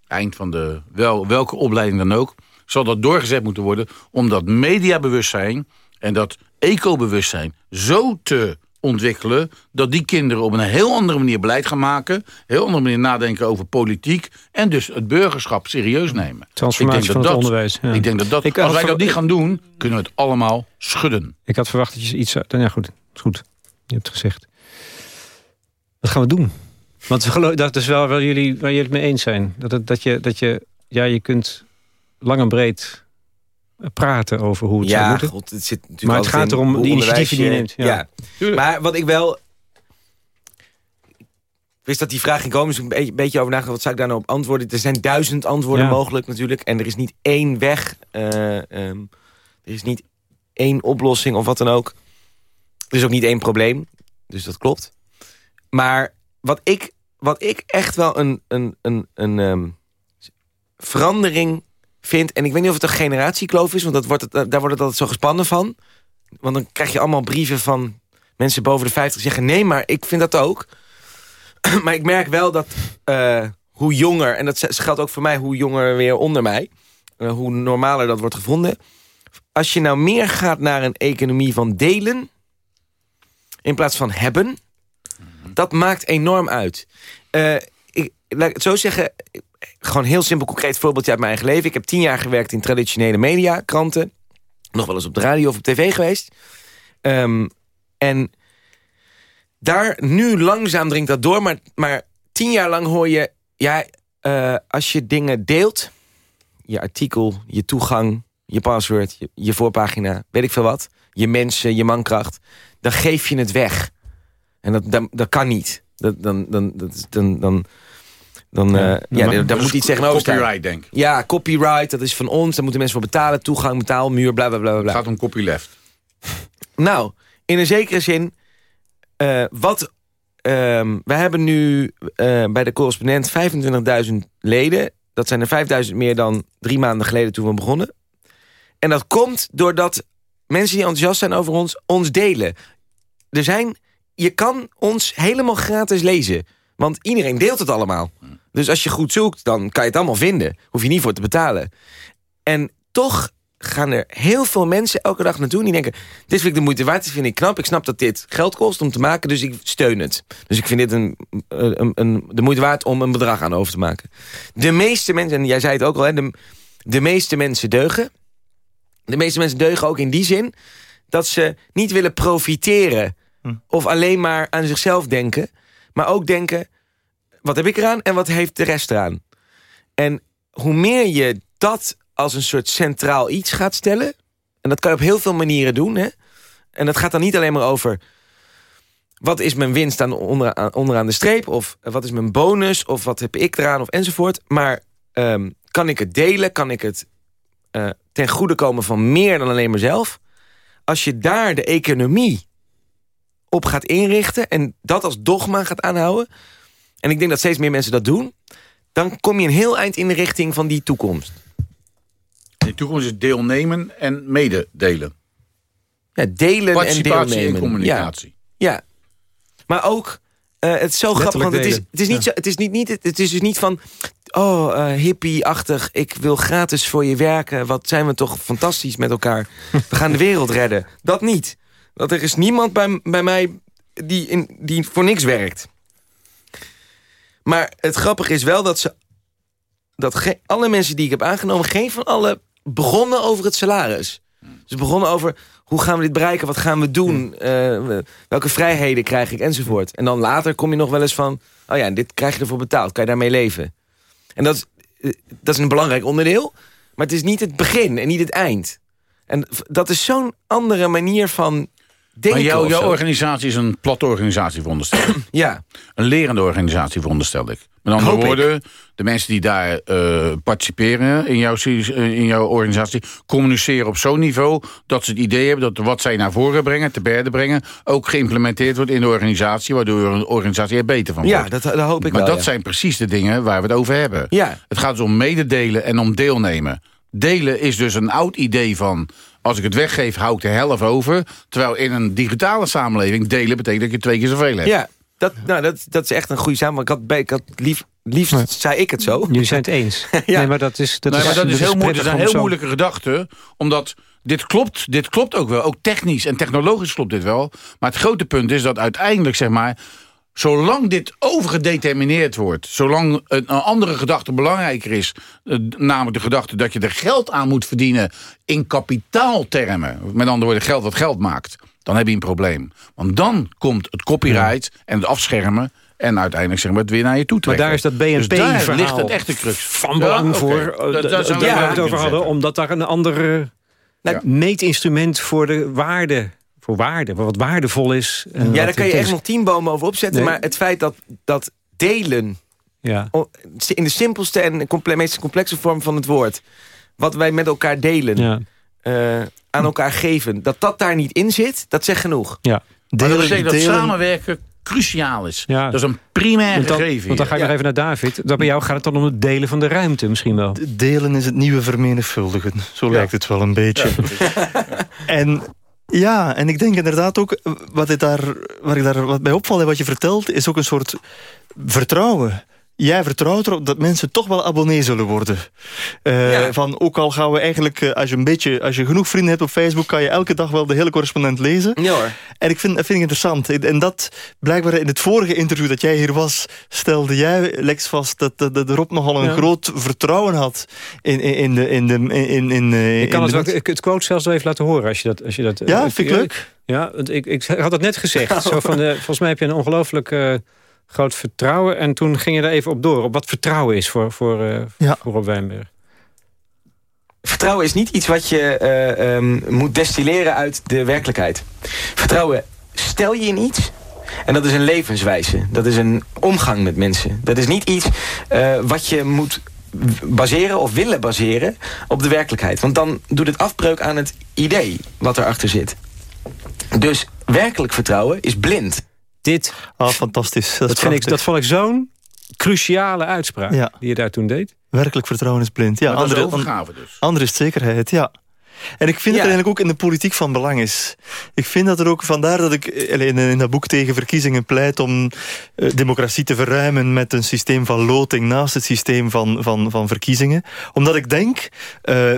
eind van de wel, welke opleiding dan ook zal dat doorgezet moeten worden... om dat mediabewustzijn en dat ecobewustzijn zo te ontwikkelen... dat die kinderen op een heel andere manier beleid gaan maken... heel andere manier nadenken over politiek... en dus het burgerschap serieus nemen. Transformatie van het dat, onderwijs. Ja. Ik denk dat, dat als wij dat niet gaan doen, kunnen we het allemaal schudden. Ik had verwacht dat je iets... Ja, goed, goed. Je hebt het gezegd. Wat gaan we doen? Want dat is wel waar jullie, waar jullie het mee eens zijn. Dat, het, dat, je, dat je, ja, je kunt lang en breed praten over hoe het ja, zou moeten. God, het zit natuurlijk maar het gaat erom de initiatieven die je neemt. Ja. Maar wat ik wel... Ik wist dat die vraag ging komen, dus ik een beetje, over nagedacht. Wat zou ik daar nou op antwoorden? Er zijn duizend antwoorden mogelijk natuurlijk. En er is niet één weg. Uh, er is niet één oplossing of wat dan ook. Er is ook niet één probleem. Dus dat klopt. Maar wat ik, wat ik echt wel een, een, een, een um, verandering vind... en ik weet niet of het een generatiekloof is... want dat wordt het, daar wordt het altijd zo gespannen van. Want dan krijg je allemaal brieven van mensen boven de 50 zeggen... nee, maar ik vind dat ook. (clears throat) maar ik merk wel dat uh, hoe jonger... en dat geldt ook voor mij, hoe jonger weer onder mij... Uh, hoe normaler dat wordt gevonden... als je nou meer gaat naar een economie van delen... in plaats van hebben dat maakt enorm uit. Uh, ik, laat ik het zo zeggen, gewoon heel simpel concreet voorbeeldje uit mijn eigen leven. Ik heb tien jaar gewerkt in traditionele media, kranten. Nog wel eens op de radio of op tv geweest. Um, en daar, nu langzaam dringt dat door. Maar, maar tien jaar lang hoor je... Ja, uh, als je dingen deelt... Je artikel, je toegang, je password, je, je voorpagina... weet ik veel wat. Je mensen, je mankracht. Dan geef je het weg. En dat, dat, dat kan niet. Dat, dan, dan, dat, dan, dan, dan, ja, uh, ja, daar moet iets tegenover staan. Copyright, denk ik. Ja, copyright, dat is van ons. Daar moeten mensen voor betalen. Toegang, betaalmuur, bla, bla, bla, bla. Het gaat om copyleft. (laughs) Nou, in een zekere zin... Uh, wat... Uh, we hebben nu uh, bij de correspondent 25.000 leden. Dat zijn er 5.000 meer dan drie maanden geleden toen we begonnen. En dat komt doordat mensen die enthousiast zijn over ons, ons delen. Er zijn je kan ons helemaal gratis lezen. Want iedereen deelt het allemaal. Dus als je goed zoekt, dan kan je het allemaal vinden. Hoef je niet voor te betalen. En toch gaan er heel veel mensen elke dag naartoe... die denken, dit vind ik de moeite waard, dit vind ik knap. Ik snap dat dit geld kost om te maken, dus ik steun het. Dus ik vind dit een, een, een de moeite waard om een bedrag aan over te maken. De meeste mensen, en jij zei het ook al... Hè, de, de meeste mensen deugen. De meeste mensen deugen ook in die zin... dat ze niet willen profiteren Hm. Of alleen maar aan zichzelf denken. Maar ook denken, wat heb ik eraan en wat heeft de rest eraan? En hoe meer je dat als een soort centraal iets gaat stellen... en dat kan je op heel veel manieren doen... Hè? en dat gaat dan niet alleen maar over... wat is mijn winst aan onderaan, onderaan de streep... of wat is mijn bonus, of wat heb ik eraan, of enzovoort. Maar ehm, kan ik het delen, kan ik het uh, ten goede komen van meer dan alleen mezelf? Als je daar de economie op gaat inrichten... en dat als dogma gaat aanhouden... en ik denk dat steeds meer mensen dat doen... dan kom je een heel eind in de richting van die toekomst. Die toekomst is deelnemen en mededelen. Ja, delen en deelnemen. en communicatie. Ja, ja. maar ook... Uh, het is zo grappig, want het is, het is, niet zo, het is, niet, niet, het is dus niet van... oh, uh, hippie-achtig, ik wil gratis voor je werken. Wat zijn we toch fantastisch met elkaar. We gaan de wereld redden. Dat niet. Dat er is niemand bij, bij mij die, in, die voor niks werkt. Maar het grappige is wel dat ze... dat alle mensen die ik heb aangenomen... geen van alle begonnen over het salaris. Ze begonnen over hoe gaan we dit bereiken, wat gaan we doen... Uh, welke vrijheden krijg ik, enzovoort. En dan later kom je nog wel eens van... oh ja, dit krijg je ervoor betaald, kan je daarmee leven. En dat, eh, dat is een belangrijk onderdeel... maar het is niet het begin en niet het eind. En dat is zo'n andere manier van maar jouw organisatie is een platte organisatie, veronderstel ik. (clears throat) ja. Een lerende organisatie, veronderstel ik. Met andere woorden, de mensen die daar uh, participeren in jouw, in jouw organisatie... communiceren op zo'n niveau dat ze het idee hebben... dat wat zij naar voren brengen, te berde brengen... ook geïmplementeerd wordt in de organisatie... waardoor een organisatie er beter van wordt. Ja, dat, dat hoop ik maar wel, dat zijn precies de dingen waar we het over hebben. Ja. Het gaat dus om mededelen en om deelnemen. Delen is dus een oud idee van als ik het weggeef, hou ik de helft over. Terwijl in een digitale samenleving delen betekent dat je twee keer zoveel hebt. Ja, Dat, nou, dat, dat is echt een goede samen. Ik had, ik had lief, liefst zei ik het zo. Jullie zijn het eens. (laughs) ja. Nee, maar dat is, dat nee, is, maar dat is, heel, moeilijk. Dat is een heel moeilijke gedachte. Omdat dit klopt, dit klopt ook wel. Ook technisch en technologisch klopt dit wel. Maar het grote punt is dat uiteindelijk, zeg maar... Zolang dit overgedetermineerd wordt... zolang een, andere gedachte belangrijker is... Eh, namelijk de gedachte dat je er geld aan moet verdienen... in kapitaaltermen, met andere woorden geld wat geld maakt... dan heb je een probleem. Want dan komt het copyright en het afschermen... en uiteindelijk zeg maar, het weer naar je toe trekken. Maar daar is dat BNP-verhaal dus ligt het echte crux. van belang voor... Dat, dat, dat, we het over hadden, omdat daar een andere nou, meetinstrument voor de waarde voor waarde, wat waardevol is. En ja, daar kan je echt nog tien bomen over opzetten. Maar het feit dat, dat delen, ja. in de simpelste en meest complexe vorm van het woord... wat wij met elkaar delen, ja. uh, aan elkaar geven... dat dat daar niet in zit, dat zegt genoeg. Ja. Delen, dat delen, dat samenwerken cruciaal is. Ja. Dat is een primair want dan, gegeven. Want dan ga ik nog even naar David. Dat bij jou gaat het dan om het delen van de ruimte misschien wel. Delen is het nieuwe vermenigvuldigen. Zo lijkt het wel een beetje. en ja, en ik denk inderdaad ook, wat, ik daar, wat, ik daar, wat mij opvalt en wat je vertelt, is ook een soort vertrouwen jij vertrouwt erop dat mensen toch wel abonnee zullen worden. Uh, Van ook al gaan we eigenlijk, uh, als je een beetje, als je genoeg vrienden hebt op Facebook, kan je elke dag wel de hele correspondent lezen. Ja hoor. En ik vind, dat vind ik interessant. En dat blijkbaar in het vorige interview dat jij hier was, stelde jij Lex vast dat, dat, dat Rob nogal een groot vertrouwen had in, in, in de. In de in, in, uh, ik kan het, het quote zelfs wel even laten horen als je dat. Als je dat ja, vind ik leuk. Ja, want ik, ik had het net gezegd. (laughs) Zo van de, volgens mij heb je een ongelooflijk groot vertrouwen. En toen ging je er even op door. Op wat vertrouwen is voor, voor, uh, ja. voor Rob Wijnberg. Vertrouwen is niet iets wat je uh, um, moet destilleren uit de werkelijkheid. Vertrouwen stel je in iets... En dat is een levenswijze. Dat is een omgang met mensen. Dat is niet iets uh, wat je moet baseren of willen baseren op de werkelijkheid. Want dan doet het afbreuk aan het idee wat erachter zit. Dus werkelijk vertrouwen is blind. Dit, oh, fantastisch. Dat, vind ik, dat vond ik zo'n cruciale uitspraak die je daar toen deed. Werkelijk vertrouwen is blind. Ja, andere, is overgave dus. Andere is zekerheid, ja. En ik vind ja. dat eigenlijk ook in de politiek van belang is. Ik vind dat er ook, vandaar dat ik eh, in, in dat boek tegen verkiezingen pleit om uh, democratie te verruimen met een systeem van loting naast het systeem van, van, van verkiezingen. Omdat ik denk, uh,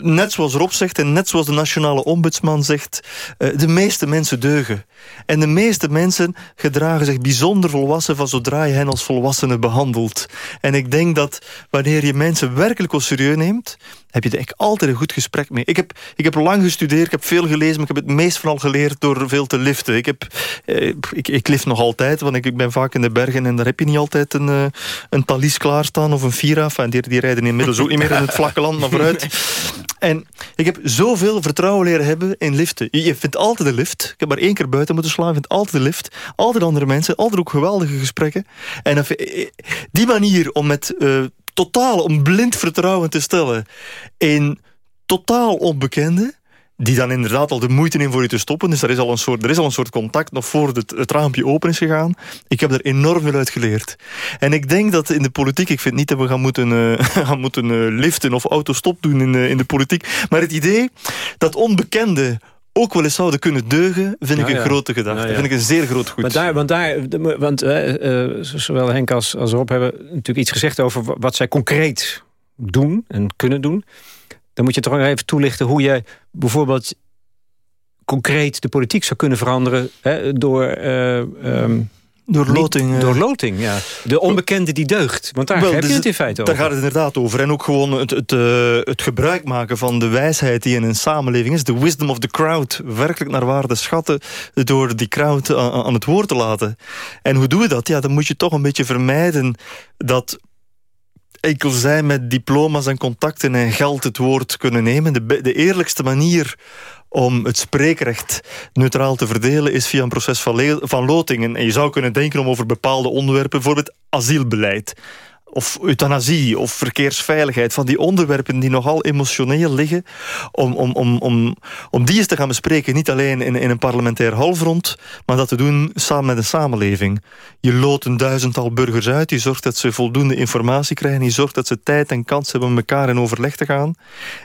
net zoals Rob zegt en net zoals de nationale ombudsman zegt... Uh, de meeste mensen deugen. En de meeste mensen gedragen zich bijzonder volwassen... van zodra je hen als volwassenen behandelt. En ik denk dat wanneer je mensen werkelijk al serieus neemt heb je er echt altijd een goed gesprek mee. Ik heb, ik heb lang gestudeerd, ik heb veel gelezen... maar ik heb het meest vooral geleerd door veel te liften. Ik, heb, eh, ik, ik lift nog altijd, want ik, ik ben vaak in de bergen... en daar heb je niet altijd een, uh, een Thalys klaarstaan of een Vira. En die, die rijden inmiddels ook niet meer in het vlakke land naar vooruit. (laughs) En ik heb zoveel vertrouwen leren hebben in liften. Je, vindt altijd een lift. Ik heb maar één keer buiten moeten slaan. Je vindt altijd een lift. Altijd andere mensen. Altijd ook geweldige gesprekken. En eh, die manier om met... Uh, totaal om blind vertrouwen te stellen in totaal onbekende die dan inderdaad al de moeite in voor je te stoppen. Dus er is al een soort, er is al een soort contact nog voor het, het raampje open is gegaan. Ik heb er enorm veel uit geleerd. En ik denk dat in de politiek, ik vind niet dat we gaan moeten, uh, (laughs) gaan moeten uh, liften of autostop doen in, uh, in de politiek. Maar het idee dat onbekende ook wel eens zouden kunnen deugen, vind ik een grote gedachte. vind ik een zeer groot goed. Maar daar, want daar, want zowel Henk als, als Rob hebben natuurlijk iets gezegd over wat zij concreet doen en kunnen doen. Dan moet je toch even toelichten hoe je bijvoorbeeld concreet de politiek zou kunnen veranderen hè, door... Uh, door loting. door loting, ja. De onbekende die deugt. Want daar heb je dus het in feite over. Daar gaat het inderdaad over. En ook gewoon het, het, uh, het gebruik maken van de wijsheid die in een samenleving is. De wisdom of the crowd. Werkelijk naar waarde schatten door die crowd aan, aan het woord te laten. En hoe doen we dat? Ja, dan moet je toch een beetje vermijden dat enkel zij met diploma's en contacten en geld het woord kunnen nemen. De, de eerlijkste manier om het spreekrecht neutraal te verdelen... is via een proces van, van loting. En je zou kunnen denken om over bepaalde onderwerpen... bijvoorbeeld asielbeleid of euthanasie of verkeersveiligheid... van die onderwerpen die nogal emotioneel liggen... om, om, om, om, om die eens te gaan bespreken. Niet alleen in, in een parlementair halfrond... maar dat te doen samen met de samenleving. Je loodt een duizendtal burgers uit. Je zorgt dat ze voldoende informatie krijgen. Je zorgt dat ze tijd en kans hebben om elkaar in overleg te gaan.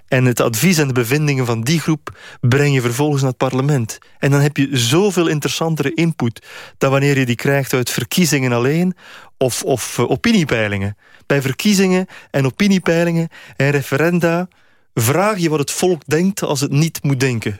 En het advies en de bevindingen van die groep... breng je vervolgens naar het parlement. En dan heb je zoveel interessantere input... dan wanneer je die krijgt uit verkiezingen alleen of, of uh, opiniepeilingen. Bij verkiezingen en opiniepeilingen en referenda vraag je wat het volk denkt als het niet moet denken.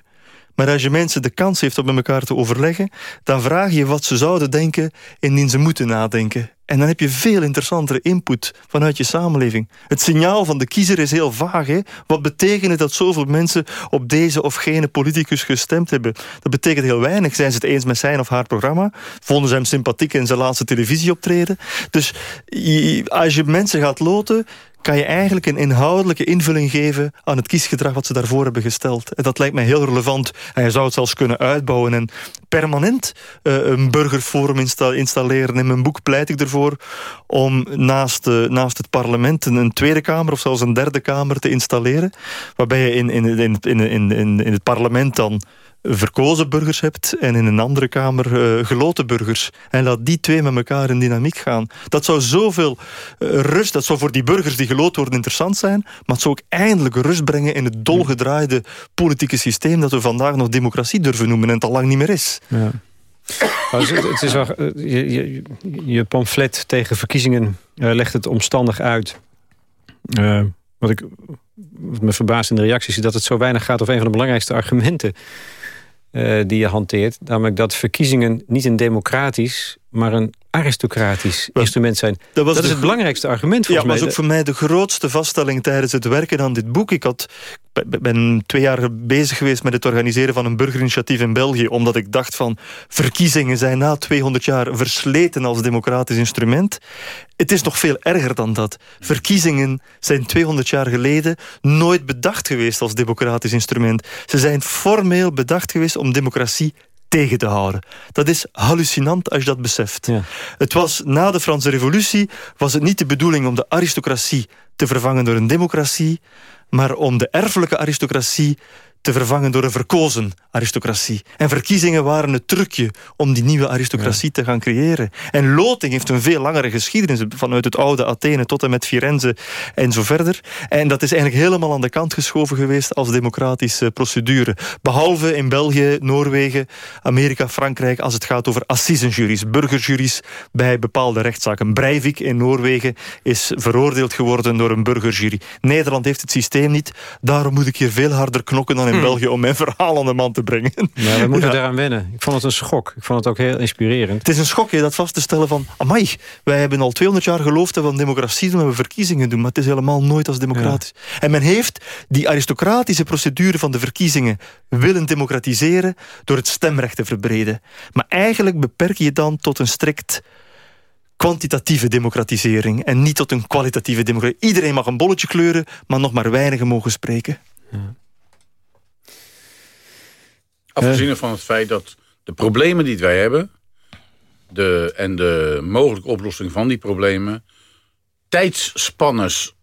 Maar als je mensen de kans heeft om met elkaar te overleggen... dan vraag je wat ze zouden denken indien ze moeten nadenken. En dan heb je veel interessantere input vanuit je samenleving. Het signaal van de kiezer is heel vaag. Hè? Wat betekent het dat zoveel mensen op deze of gene politicus gestemd hebben? Dat betekent heel weinig. Zijn ze het eens met zijn of haar programma? Vonden ze hem sympathiek in zijn laatste televisieoptreden? Dus als je mensen gaat loten kan je eigenlijk een inhoudelijke invulling geven aan het kiesgedrag wat ze daarvoor hebben gesteld. En dat lijkt mij heel relevant. En je zou het zelfs kunnen uitbouwen en permanent uh, een burgerforum insta installeren. In mijn boek pleit ik ervoor om naast, uh, naast het parlement een, tweede kamer of zelfs een derde kamer te installeren. Waarbij je in, in, in, in, in, in het parlement dan verkozen burgers hebt en in een andere kamer uh, geloten burgers. En laat die twee met elkaar in dynamiek gaan. Dat zou zoveel uh, rust, dat zou voor die burgers die geloot worden interessant zijn, maar het zou ook eindelijk rust brengen in het dolgedraaide politieke systeem dat we vandaag nog democratie durven noemen en het al lang niet meer is. Ja. het, is eh, je, je, pamflet tegen verkiezingen legt het omstandig uit. Wat ik me verbaast in de reacties is dat het zo weinig gaat over een van de belangrijkste argumenten uh, die je hanteert. Namelijk dat verkiezingen niet een democratisch, maar een aristocratisch instrument zijn. Dat, was is het belangrijkste argument voor ja, mij. dat was ook voor mij de grootste vaststelling tijdens het werken aan dit boek. Ik had, ben twee jaar bezig geweest met het organiseren van een burgerinitiatief in België, omdat ik dacht van verkiezingen zijn na 200 jaar versleten als democratisch instrument. Het is nog veel erger dan dat. Verkiezingen zijn 200 jaar geleden nooit bedacht geweest als democratisch instrument. Ze zijn formeel bedacht geweest om democratie tegen te houden. Dat is hallucinant als je dat beseft. Ja. Het was na de Franse revolutie was het niet de bedoeling om de aristocratie te vervangen door een democratie, maar om de erfelijke aristocratie te vervangen door een verkozen aristocratie. En verkiezingen waren het trucje om die nieuwe aristocratie te gaan creëren. En loting heeft een veel langere geschiedenis... vanuit het oude Athene tot en met Firenze en zo verder. En dat is eigenlijk helemaal aan de kant geschoven geweest... als democratische procedure. Behalve in België, Noorwegen, Amerika, Frankrijk... als het gaat over assisenjuries, burgerjuries... bij bepaalde rechtszaken. Breivik in Noorwegen is veroordeeld geworden door een burgerjury. Nederland heeft het systeem niet. Daarom moet ik hier veel harder knokken dan in hmm. België... om mijn verhaal aan de man te brengen. Ja, we moeten daaraan wennen. Ik vond het een schok. Ik vond het ook heel inspirerend. Het is een schok, dat vast te stellen van... amai, wij hebben al 200 jaar geloofd dat we een democratie doen... en we verkiezingen doen, maar het is helemaal nooit als democratisch. En men heeft die aristocratische procedure van de verkiezingen... willen democratiseren door het stemrecht te verbreden. Maar eigenlijk beperk je dan tot een strikt kwantitatieve democratisering... en niet tot een kwalitatieve democratie. Iedereen mag een bolletje kleuren, maar nog maar weinigen mogen spreken. Ja. Afgezien van het feit dat de problemen die wij hebben... De, en de mogelijke oplossing van die problemen... tijdspannes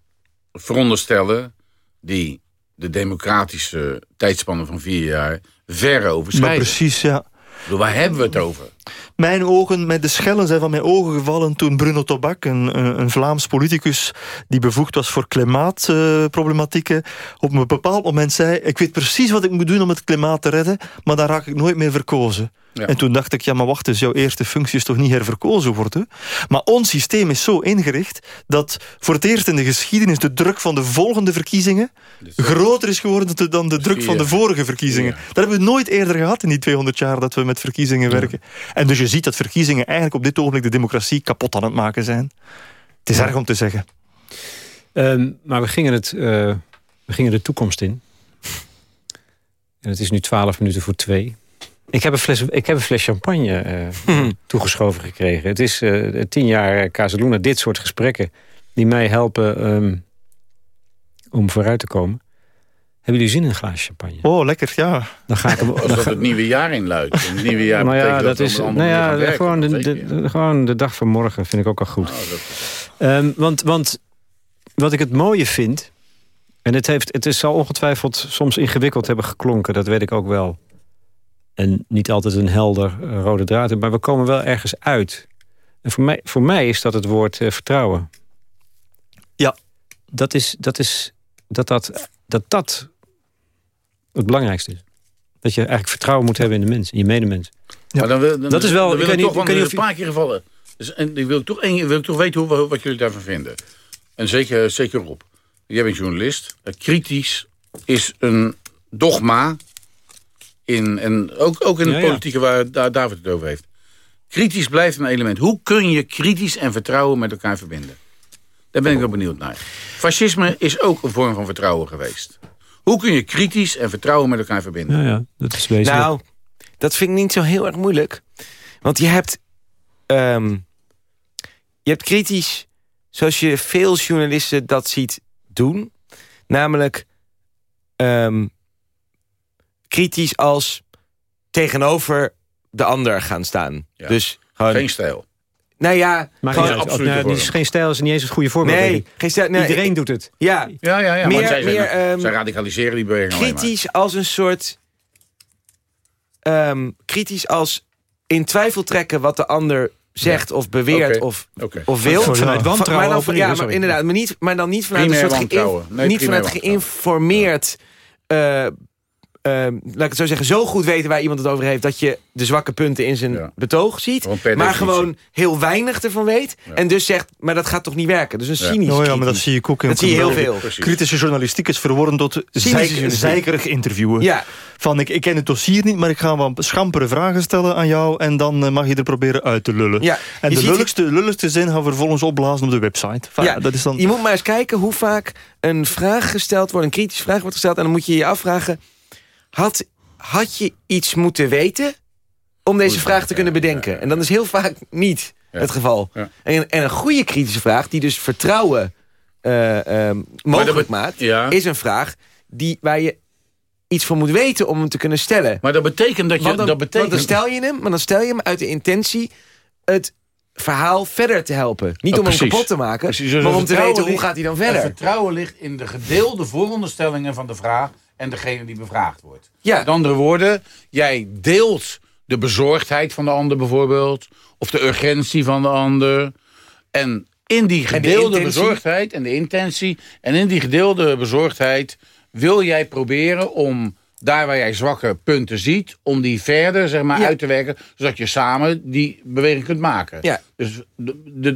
veronderstellen... die de democratische tijdspannen van vier jaar ver overschrijden. Maar precies, ja. Waar hebben we het over? Mijn ogen, met de schellen zijn van mijn ogen gevallen toen Bruno Tobak, een, een Vlaams politicus die bevoegd was voor klimaatproblematieken, op een bepaald moment zei, ik weet precies wat ik moet doen om het klimaat te redden, maar dan raak ik nooit meer verkozen. En toen dacht ik, ja maar wacht eens, jouw eerste functie is toch niet herverkozen worden? Maar ons systeem is zo ingericht dat voor het eerst in de geschiedenis de druk van de volgende verkiezingen groter is geworden dan de druk van de vorige verkiezingen. Dat hebben we nooit eerder gehad in die 200 jaar dat we met verkiezingen werken. En dus je ziet dat verkiezingen eigenlijk op dit ogenblik de democratie kapot aan het maken zijn. Het is erg om te zeggen. Ehm, maar we gingen, het, uh, we gingen de toekomst in. En het is nu 12 minuten voor twee. Ik heb een fles, ik heb een fles champagne uh, toegeschoven gekregen. Het is uh, tien jaar Casaluna, dit soort gesprekken... die mij helpen um, om vooruit te komen. Hebben jullie zin in een glaasje champagne? Oh, lekker, ja. Dan ga ik hem, (laughs) Als dat het nieuwe jaar inluidt. Het nieuwe jaar ja, dat, is, nou ja, gewoon de, de, gewoon de dag van morgen vind ik ook al goed. Oh, dat... Um, want, want wat ik het mooie vind... en het, heeft, het is, zal ongetwijfeld soms ingewikkeld hebben geklonken... dat weet ik ook wel. En niet altijd een helder uh, rode draad. Maar we komen wel ergens uit. En voor mij, voor mij is dat het woord uh, vertrouwen. Ja. Dat is, dat, is, dat, dat, dat dat het belangrijkste is. Dat je eigenlijk vertrouwen moet hebben in de mens, in je medemens. Ja. Maar dan, wil, dan, dat is wel... Dan wil ik, ik toch, niet, ik een paar keer gevallen. Dus, en ik wil toch, wil toch weten hoe, wat jullie daarvan vinden. En zeker, zeker Rob. Jij bent journalist. Kritisch is een dogma. In, en ook, ook in de ja, politieke waar David het over heeft. Kritisch blijft een element. Hoe kun je kritisch en vertrouwen met elkaar verbinden? Daar ben ik wel benieuwd naar. Fascisme is ook een vorm van vertrouwen geweest. Hoe kun je kritisch en vertrouwen met elkaar verbinden? Ja, ja dat is wezenlijk. Nou, dat vind ik niet zo heel erg moeilijk. Want je hebt... Um, je hebt kritisch, zoals je veel journalisten dat ziet doen. Namelijk um, kritisch als tegenover de ander gaan staan. Ja. Dus gewoon, Geen stijl. Nou ja, maar gewoon, ja, absoluut. Nou, is geen stijl is niet eens het goede voorbeeld. Nee, geen stijl, nee, Iedereen doet het. Ja, ja, ja, ja meer, maar zij, meer, zijn, um, zij radicaliseren die beweging Kritisch als een soort... Um, kritisch als in twijfel trekken wat de ander zegt ja. of beweert okay. of, okay. of wil. Van, vanuit wantrouwen. Maar dan, ja, maar inderdaad. Maar, niet, maar dan niet vanuit primair een soort nee, niet vanuit geïnformeerd... Uh, laat ik het zo zeggen, zo goed weten waar iemand het over heeft... dat je de zwakke punten in zijn ja. betoog ziet. Gewoon maar gewoon heel weinig ervan weet. Ja. En dus zegt, maar dat gaat toch niet werken? Dus een cynisch Oh ja, maar dat zie je ook in Dat zie je heel veel. Precies. Kritische journalistiek is verworden tot zeik, zeikerig interviewen. Ja. Van, ik, ik ken het dossier niet, maar ik ga wat schampere vragen stellen aan jou... en dan uh, mag je er proberen uit te lullen. Ja. En Je de lulligste, lulligste zin gaan we vervolgens opblazen op de website. Enfin, Ja, dat is dan... Je moet maar eens kijken hoe vaak een vraag gesteld wordt... een kritische vraag wordt gesteld... en dan moet je je afvragen... had, had je iets moeten weten om deze vraag te kunnen bedenken? En dat is heel vaak niet het geval. En, en een goede kritische vraag die dus vertrouwen eh, eh, mogelijk maakt... Is een vraag die, waar je iets voor moet weten om hem te kunnen stellen. Maar dat betekent dat je... Want dan, dat betekent, want dan stel je hem, maar dan stel je hem uit de intentie... het verhaal verder te helpen. Niet Oh, om hem kapot te maken, Precies, dus maar het om te weten hoe gaat hij dan Het verder. vertrouwen ligt in de gedeelde vooronderstellingen van de vraag... en degene die bevraagd wordt. Ja. Met andere woorden, jij deelt de bezorgdheid van de ander bijvoorbeeld... of de urgentie van de ander. En in die gedeelde bezorgdheid en de intentie... en in die gedeelde bezorgdheid wil jij proberen om... daar waar jij zwakke punten ziet... om die verder zeg maar, Ja. uit te werken... zodat je samen die beweging kunt maken. Ja. Dus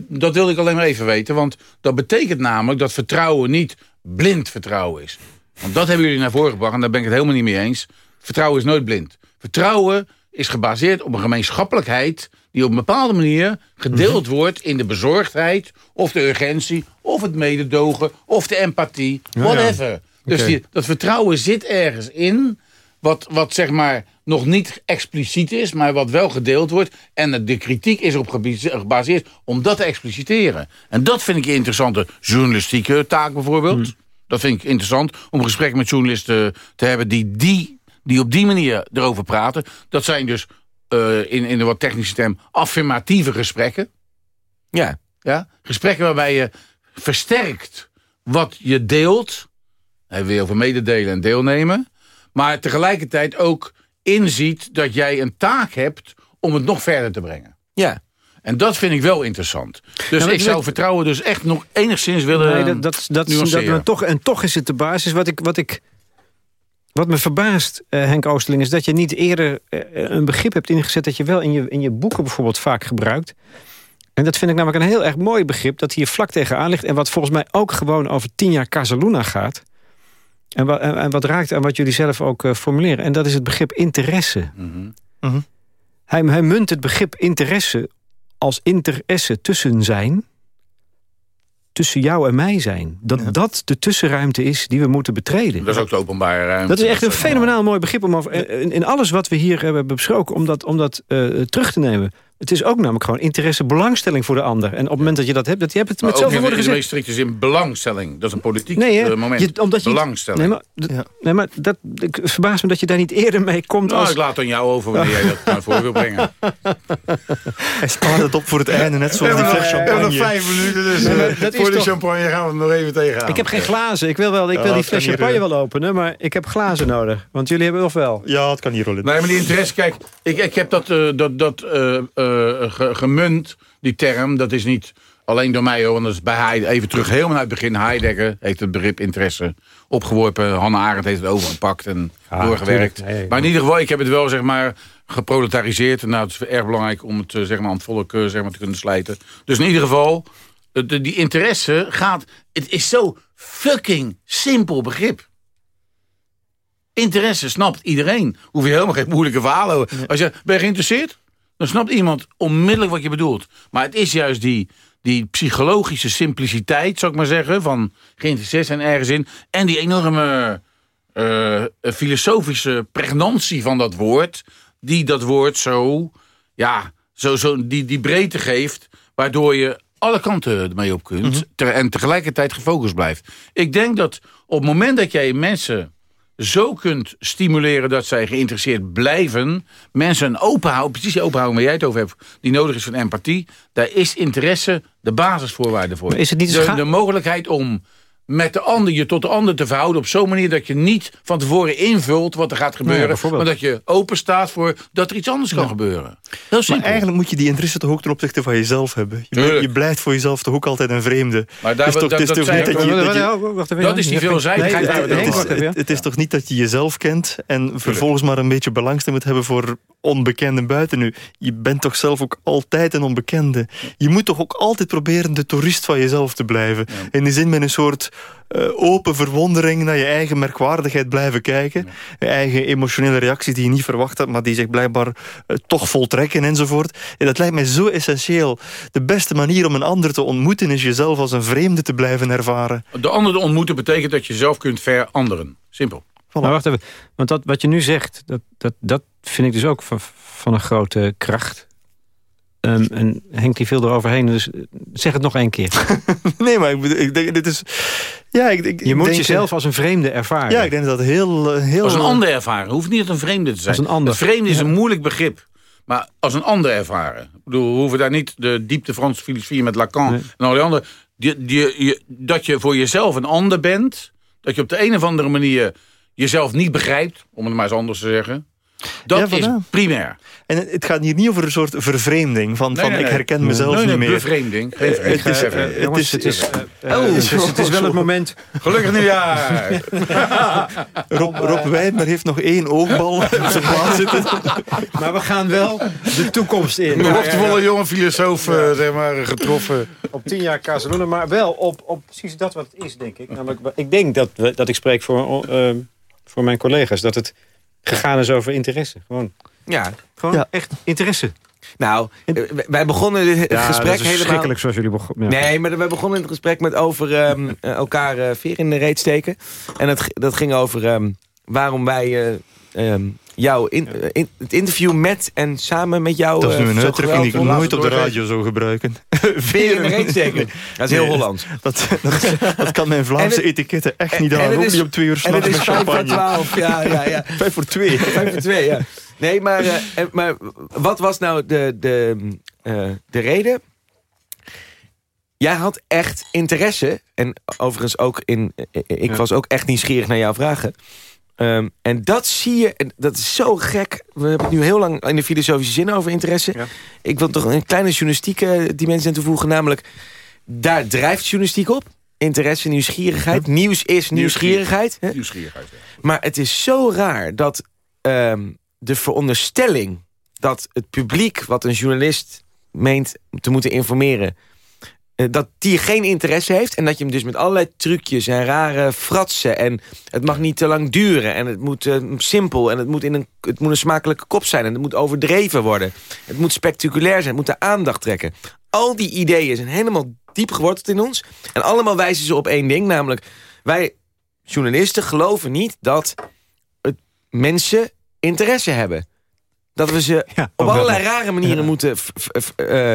dat wilde ik alleen maar even weten. Want dat betekent namelijk dat vertrouwen niet blind vertrouwen is. Want dat hebben jullie naar voren gebracht en daar ben ik het helemaal niet mee eens. Vertrouwen is nooit blind. Vertrouwen is gebaseerd op een gemeenschappelijkheid... die op een bepaalde manier gedeeld Mhm. wordt in de bezorgdheid... of de urgentie, of het mededogen, of de empathie, whatever. Dus die, dat vertrouwen zit ergens in... Wat, wat zeg maar nog niet expliciet is, maar wat wel gedeeld wordt. En de kritiek is erop gebaseerd- gebaseerd om dat te expliciteren. En dat vind ik een interessante journalistieke taak bijvoorbeeld. Dat vind ik interessant om gesprekken met journalisten te hebben die, die, die op die manier erover praten. Dat zijn dus eh, in, in de wat technische term affirmatieve gesprekken. Ja. Ja? Gesprekken waarbij je versterkt wat je deelt. Hebben we weer over mededelen en deelnemen. Maar tegelijkertijd ook inziet dat jij een taak hebt om het nog verder te brengen. Ja. En dat vind ik wel interessant. Dus ik zou vertrouwen dus echt nog enigszins willen Nee, dat, dat, dat, nuanceren. dat, maar toch, en toch is het de basis. Wat, ik, wat, ik, wat me verbaast, eh, Henk Oosterling... is dat je niet eerder eh, een begrip hebt ingezet... dat je wel in je, in je boeken bijvoorbeeld vaak gebruikt. En dat vind ik namelijk een heel erg mooi begrip... dat hier vlak tegenaan ligt. En wat volgens mij ook gewoon over tien jaar Casaluna gaat. En, wa, en, en wat raakt aan wat jullie zelf ook eh, formuleren. En dat is het begrip interesse. Mhm. Hij, hij munt het begrip interesse als interesse tussen zijn... tussen jou en mij zijn. Dat dat de tussenruimte is die we moeten betreden. Dat is ook de openbare ruimte. Dat is echt een fenomenaal mooi begrip om over, in, in alles wat we hier hebben besproken, om dat, om dat eh, terug te nemen. Het is ook namelijk gewoon interesse, belangstelling voor de ander. En op het moment dat je dat hebt, dat je hebt het met zoveel woorden gezegd. In de strikte zin belangstelling. Dat is een politiek nee, uh, moment. Je, omdat je, belangstelling. Nee, maar, ja. nee, maar dat, ik verbaas me dat je daar niet eerder mee komt. Nou, als... ik laat aan jou over wanneer jij dat naar voren wil brengen. (laughs) Hij spaart het op voor het einde, net zoals die fles champagne. We hebben nog vijf minuten, dus uh, voor de toch... champagne gaan we het nog even tegenaan. Ik heb geen glazen. Ik wil, wel, ik wil die fles champagne hier, wel openen, maar ik heb glazen nodig. Want jullie hebben of wel? Ja, het kan hier rollen. Nee, maar die interesse, kijk, ik, ik heb dat, uh, dat, dat gemunt, die term. Dat is niet alleen door mij, hoor, want dat is bij Heide, even terug helemaal uit het begin. Heidegger heeft het begrip interesse opgeworpen. Hanne Arendt heeft het overgepakt en ja, doorgewerkt. Nee, maar in ieder geval, ik heb het wel zeg maar geproletariseerd. Nou, het is erg belangrijk om het zeg maar, aan het volk zeg maar, te kunnen slijten. Dus in ieder geval, de, die interesse gaat... Het is zo fucking simpel begrip. Interesse snapt iedereen. Hoef je helemaal geen moeilijke verhalen. Als je, ben je geïnteresseerd? Dan snapt iemand onmiddellijk wat je bedoelt. Maar het is juist die, die psychologische simpliciteit, zou ik maar zeggen... van geïnteresseerd zijn ergens in... en die enorme uh, filosofische pregnantie van dat woord... die dat woord zo, ja, zo, zo die, die breedte geeft... waardoor je alle kanten ermee op kunt... Mm -hmm. en tegelijkertijd gefocust blijft. Ik denk dat op het moment dat jij mensen zo kunt stimuleren dat zij geïnteresseerd blijven. Mensen een open houden, precies die open houden waar jij het over hebt... die nodig is van empathie. Daar is interesse de basisvoorwaarde voor. Maar is het niet de, de mogelijkheid om met de ander je tot de ander te verhouden... op zo'n manier dat je niet van tevoren invult wat er gaat gebeuren... Ja, maar dat je open staat voor dat er iets anders kan ja. gebeuren. Heel simpel. Maar eigenlijk moet je die interesse toch ook ten opzichte van jezelf hebben. Je, je blijft voor jezelf toch ook altijd een vreemde. Maar daar, is toch, dat, het is toch niet dat je... Dat is die veelzijdigheid. Nee, het, het, is, het, het is toch niet dat je jezelf kent... en vervolgens maar een beetje belangstelling moet hebben voor onbekenden buiten nu. Je bent toch zelf ook altijd een onbekende. Je moet toch ook altijd proberen de toerist van jezelf te blijven. In die zin met een soort open verwondering naar je eigen merkwaardigheid blijven kijken. Ja. Je eigen emotionele reacties die je niet verwacht had, maar die zich blijkbaar uh, toch voltrekken enzovoort. En dat lijkt mij zo essentieel. De beste manier om een ander te ontmoeten is jezelf als een vreemde te blijven ervaren. De ander te ontmoeten betekent dat je zelf kunt veranderen. Simpel. Voilà. Maar wacht even, want dat, wat je nu zegt, dat, dat, dat vind ik dus ook van, van een grote kracht. Um, en Henk die veel eroverheen, dus zeg het nog één keer. (laughs) nee, maar ik, ik denk, dit is... Ja, ik, ik, je moet denk, jezelf als een vreemde ervaren. Ja, ik denk dat heel... heel als een ander ervaren. Hoeft niet een vreemde te zijn. Als een ander. Het vreemde is een moeilijk begrip. Maar als een ander ervaren. Ik bedoel, we hoeven daar niet de diepte Franse filosofie met Lacan nee. en al die andere... Die, die, die, dat je voor jezelf een ander bent. Dat je op de een of andere manier jezelf niet begrijpt. Om het maar eens anders te zeggen. Dat ja, is primair. En het gaat hier niet over een soort vervreemding. Van, nee, van nee, ik herken mezelf nee, niet meer. Bevreemding. Geen uh, het, is, uh, het, is, het, is, oh, het is wel het moment... (laughs) Gelukkig nieuwjaar! (laughs) Rob, Rob Wijmer heeft nog één oogbal op zijn (laughs) plaats zitten. maar we gaan wel de toekomst in. Een hoofdvolle ja, jonge filosoof ja. zeg maar, getroffen. Op tien jaar Casaluna, maar wel op, op precies dat wat het is, denk ik. Namelijk, ik denk dat, dat ik spreek voor, voor mijn collega's. Dat het gegaan is over interesse. Gewoon, ja. gewoon ja. echt interesse. Nou, wij begonnen het ja, gesprek dat is helemaal... zoals jullie begonnen. Ja. Nee, maar wij begonnen het gesprek met over um, (laughs) elkaar uh, veer in de reet steken. En dat, dat ging over um, waarom wij uh, um, jou in, uh, in, het interview met en samen met jou... Dat is nu een uitdrukking die ik nooit op de radio zou gebruiken. veer in de reet steken. Dat is heel nee, Hollands. Dat, dat, dat, kan mijn Vlaamse etiketten echt niet aan. Ook niet op twee uur s'nachts met champagne. 12, ja, ja, ja. (laughs) Vijf voor twee. Vijf voor twee, ja. Nee, maar, uh, maar wat was nou de, de, uh, de reden? Jij had echt interesse. En overigens ook in... Ik ja. was ook echt nieuwsgierig naar jouw vragen. Um, en dat zie je... En dat is zo gek. We hebben het nu heel lang in de filosofische zin over interesse. Ja. Ik wil toch een kleine journalistieke dimensie aan toevoegen. Namelijk, daar drijft journalistiek op. Interesse, nieuwsgierigheid. Ja. Nieuws is nieuwsgierigheid. Nieuwsgierigheid, nieuwsgierigheid ja. Maar het is zo raar dat... Um, de veronderstelling dat het publiek... wat een journalist meent te moeten informeren... dat die geen interesse heeft... en dat je hem dus met allerlei trucjes en rare fratsen... en het mag niet te lang duren en het moet uh, simpel... en het moet, in een, het moet een smakelijke kop zijn en het moet overdreven worden. Het moet spectaculair zijn, het moet de aandacht trekken. Al die ideeën zijn helemaal diep geworteld in ons... en allemaal wijzen ze op één ding, namelijk... wij journalisten geloven niet dat het mensen interesse hebben. Dat we ze op allerlei rare manieren moeten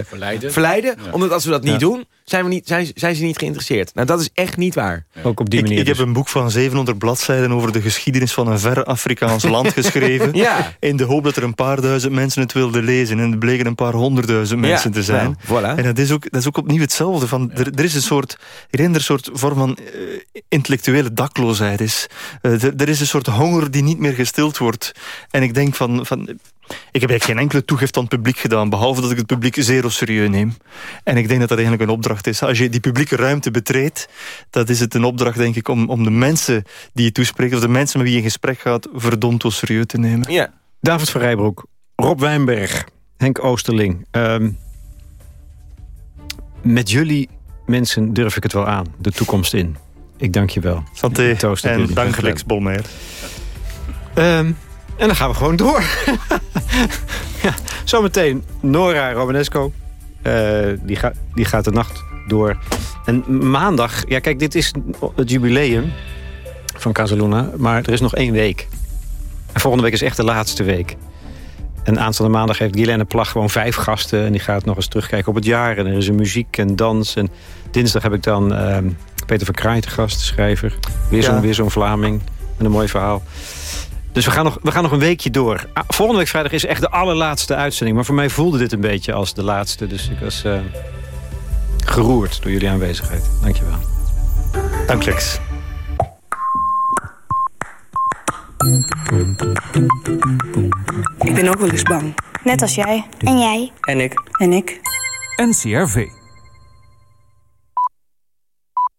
verleiden. verleiden Omdat als we dat niet doen, zijn, we niet, zijn, zijn ze niet geïnteresseerd. Nou, dat is echt niet waar. Ook op die manier. Ik, ik, heb dus. een boek van 700 bladzijden over de geschiedenis van een ver Afrikaans (laughs) land geschreven. ja. In de hoop dat er een paar duizend mensen het wilden lezen. En het bleken een paar honderdduizend mensen te zijn. Nou, voilà. En dat is, ook, dat is ook opnieuw hetzelfde. Van, er, er, is een soort, er een soort vorm van uh, intellectuele dakloosheid. Is. Uh, er, er is een soort honger die niet meer gestild wordt. En ik denk van, van ik heb eigenlijk geen enkele toegift aan het publiek gedaan, behalve dat ik het publiek zeer serieus neem. En ik denk dat dat eigenlijk een opdracht is. Als je die publieke ruimte betreedt, dat is het een opdracht, denk ik, om, om de mensen die je toespreekt, of de mensen met wie je in gesprek gaat, verdomd wel serieus te nemen. Ja. David van Rijbroek, Rob Wijnberg, Henk Oosterling. Ehm, met jullie mensen durf ik het wel aan, de toekomst in. Ik dank je wel. Santé en dank Lex Bolmeer. Um, en dan gaan we gewoon door. (laughs) ja, zometeen Nora Romanesco. Uh, die, gaat die gaat de nacht door. En maandag, ja kijk, dit is het jubileum van Casaluna. Maar er is nog één week. En volgende week is echt de laatste week. En aanstaande maandag heeft Guylaine Plag gewoon vijf gasten. En die gaat nog eens terugkijken op het jaar. En er is een muziek en dans. En dinsdag heb ik dan uh, Peter van Kraai te gast, de schrijver. Weer zo'n ja. zo Vlaming. Met een mooi verhaal. Dus we gaan, nog, we gaan nog een weekje door. Ah, volgende week vrijdag is echt de allerlaatste uitzending. Maar voor mij voelde dit een beetje als de laatste. Dus ik was uh, geroerd door jullie aanwezigheid. Dankjewel. Dank Lex. Ik ben ook wel eens bang. Net als jij. En jij. En ik. En ik. NCRV.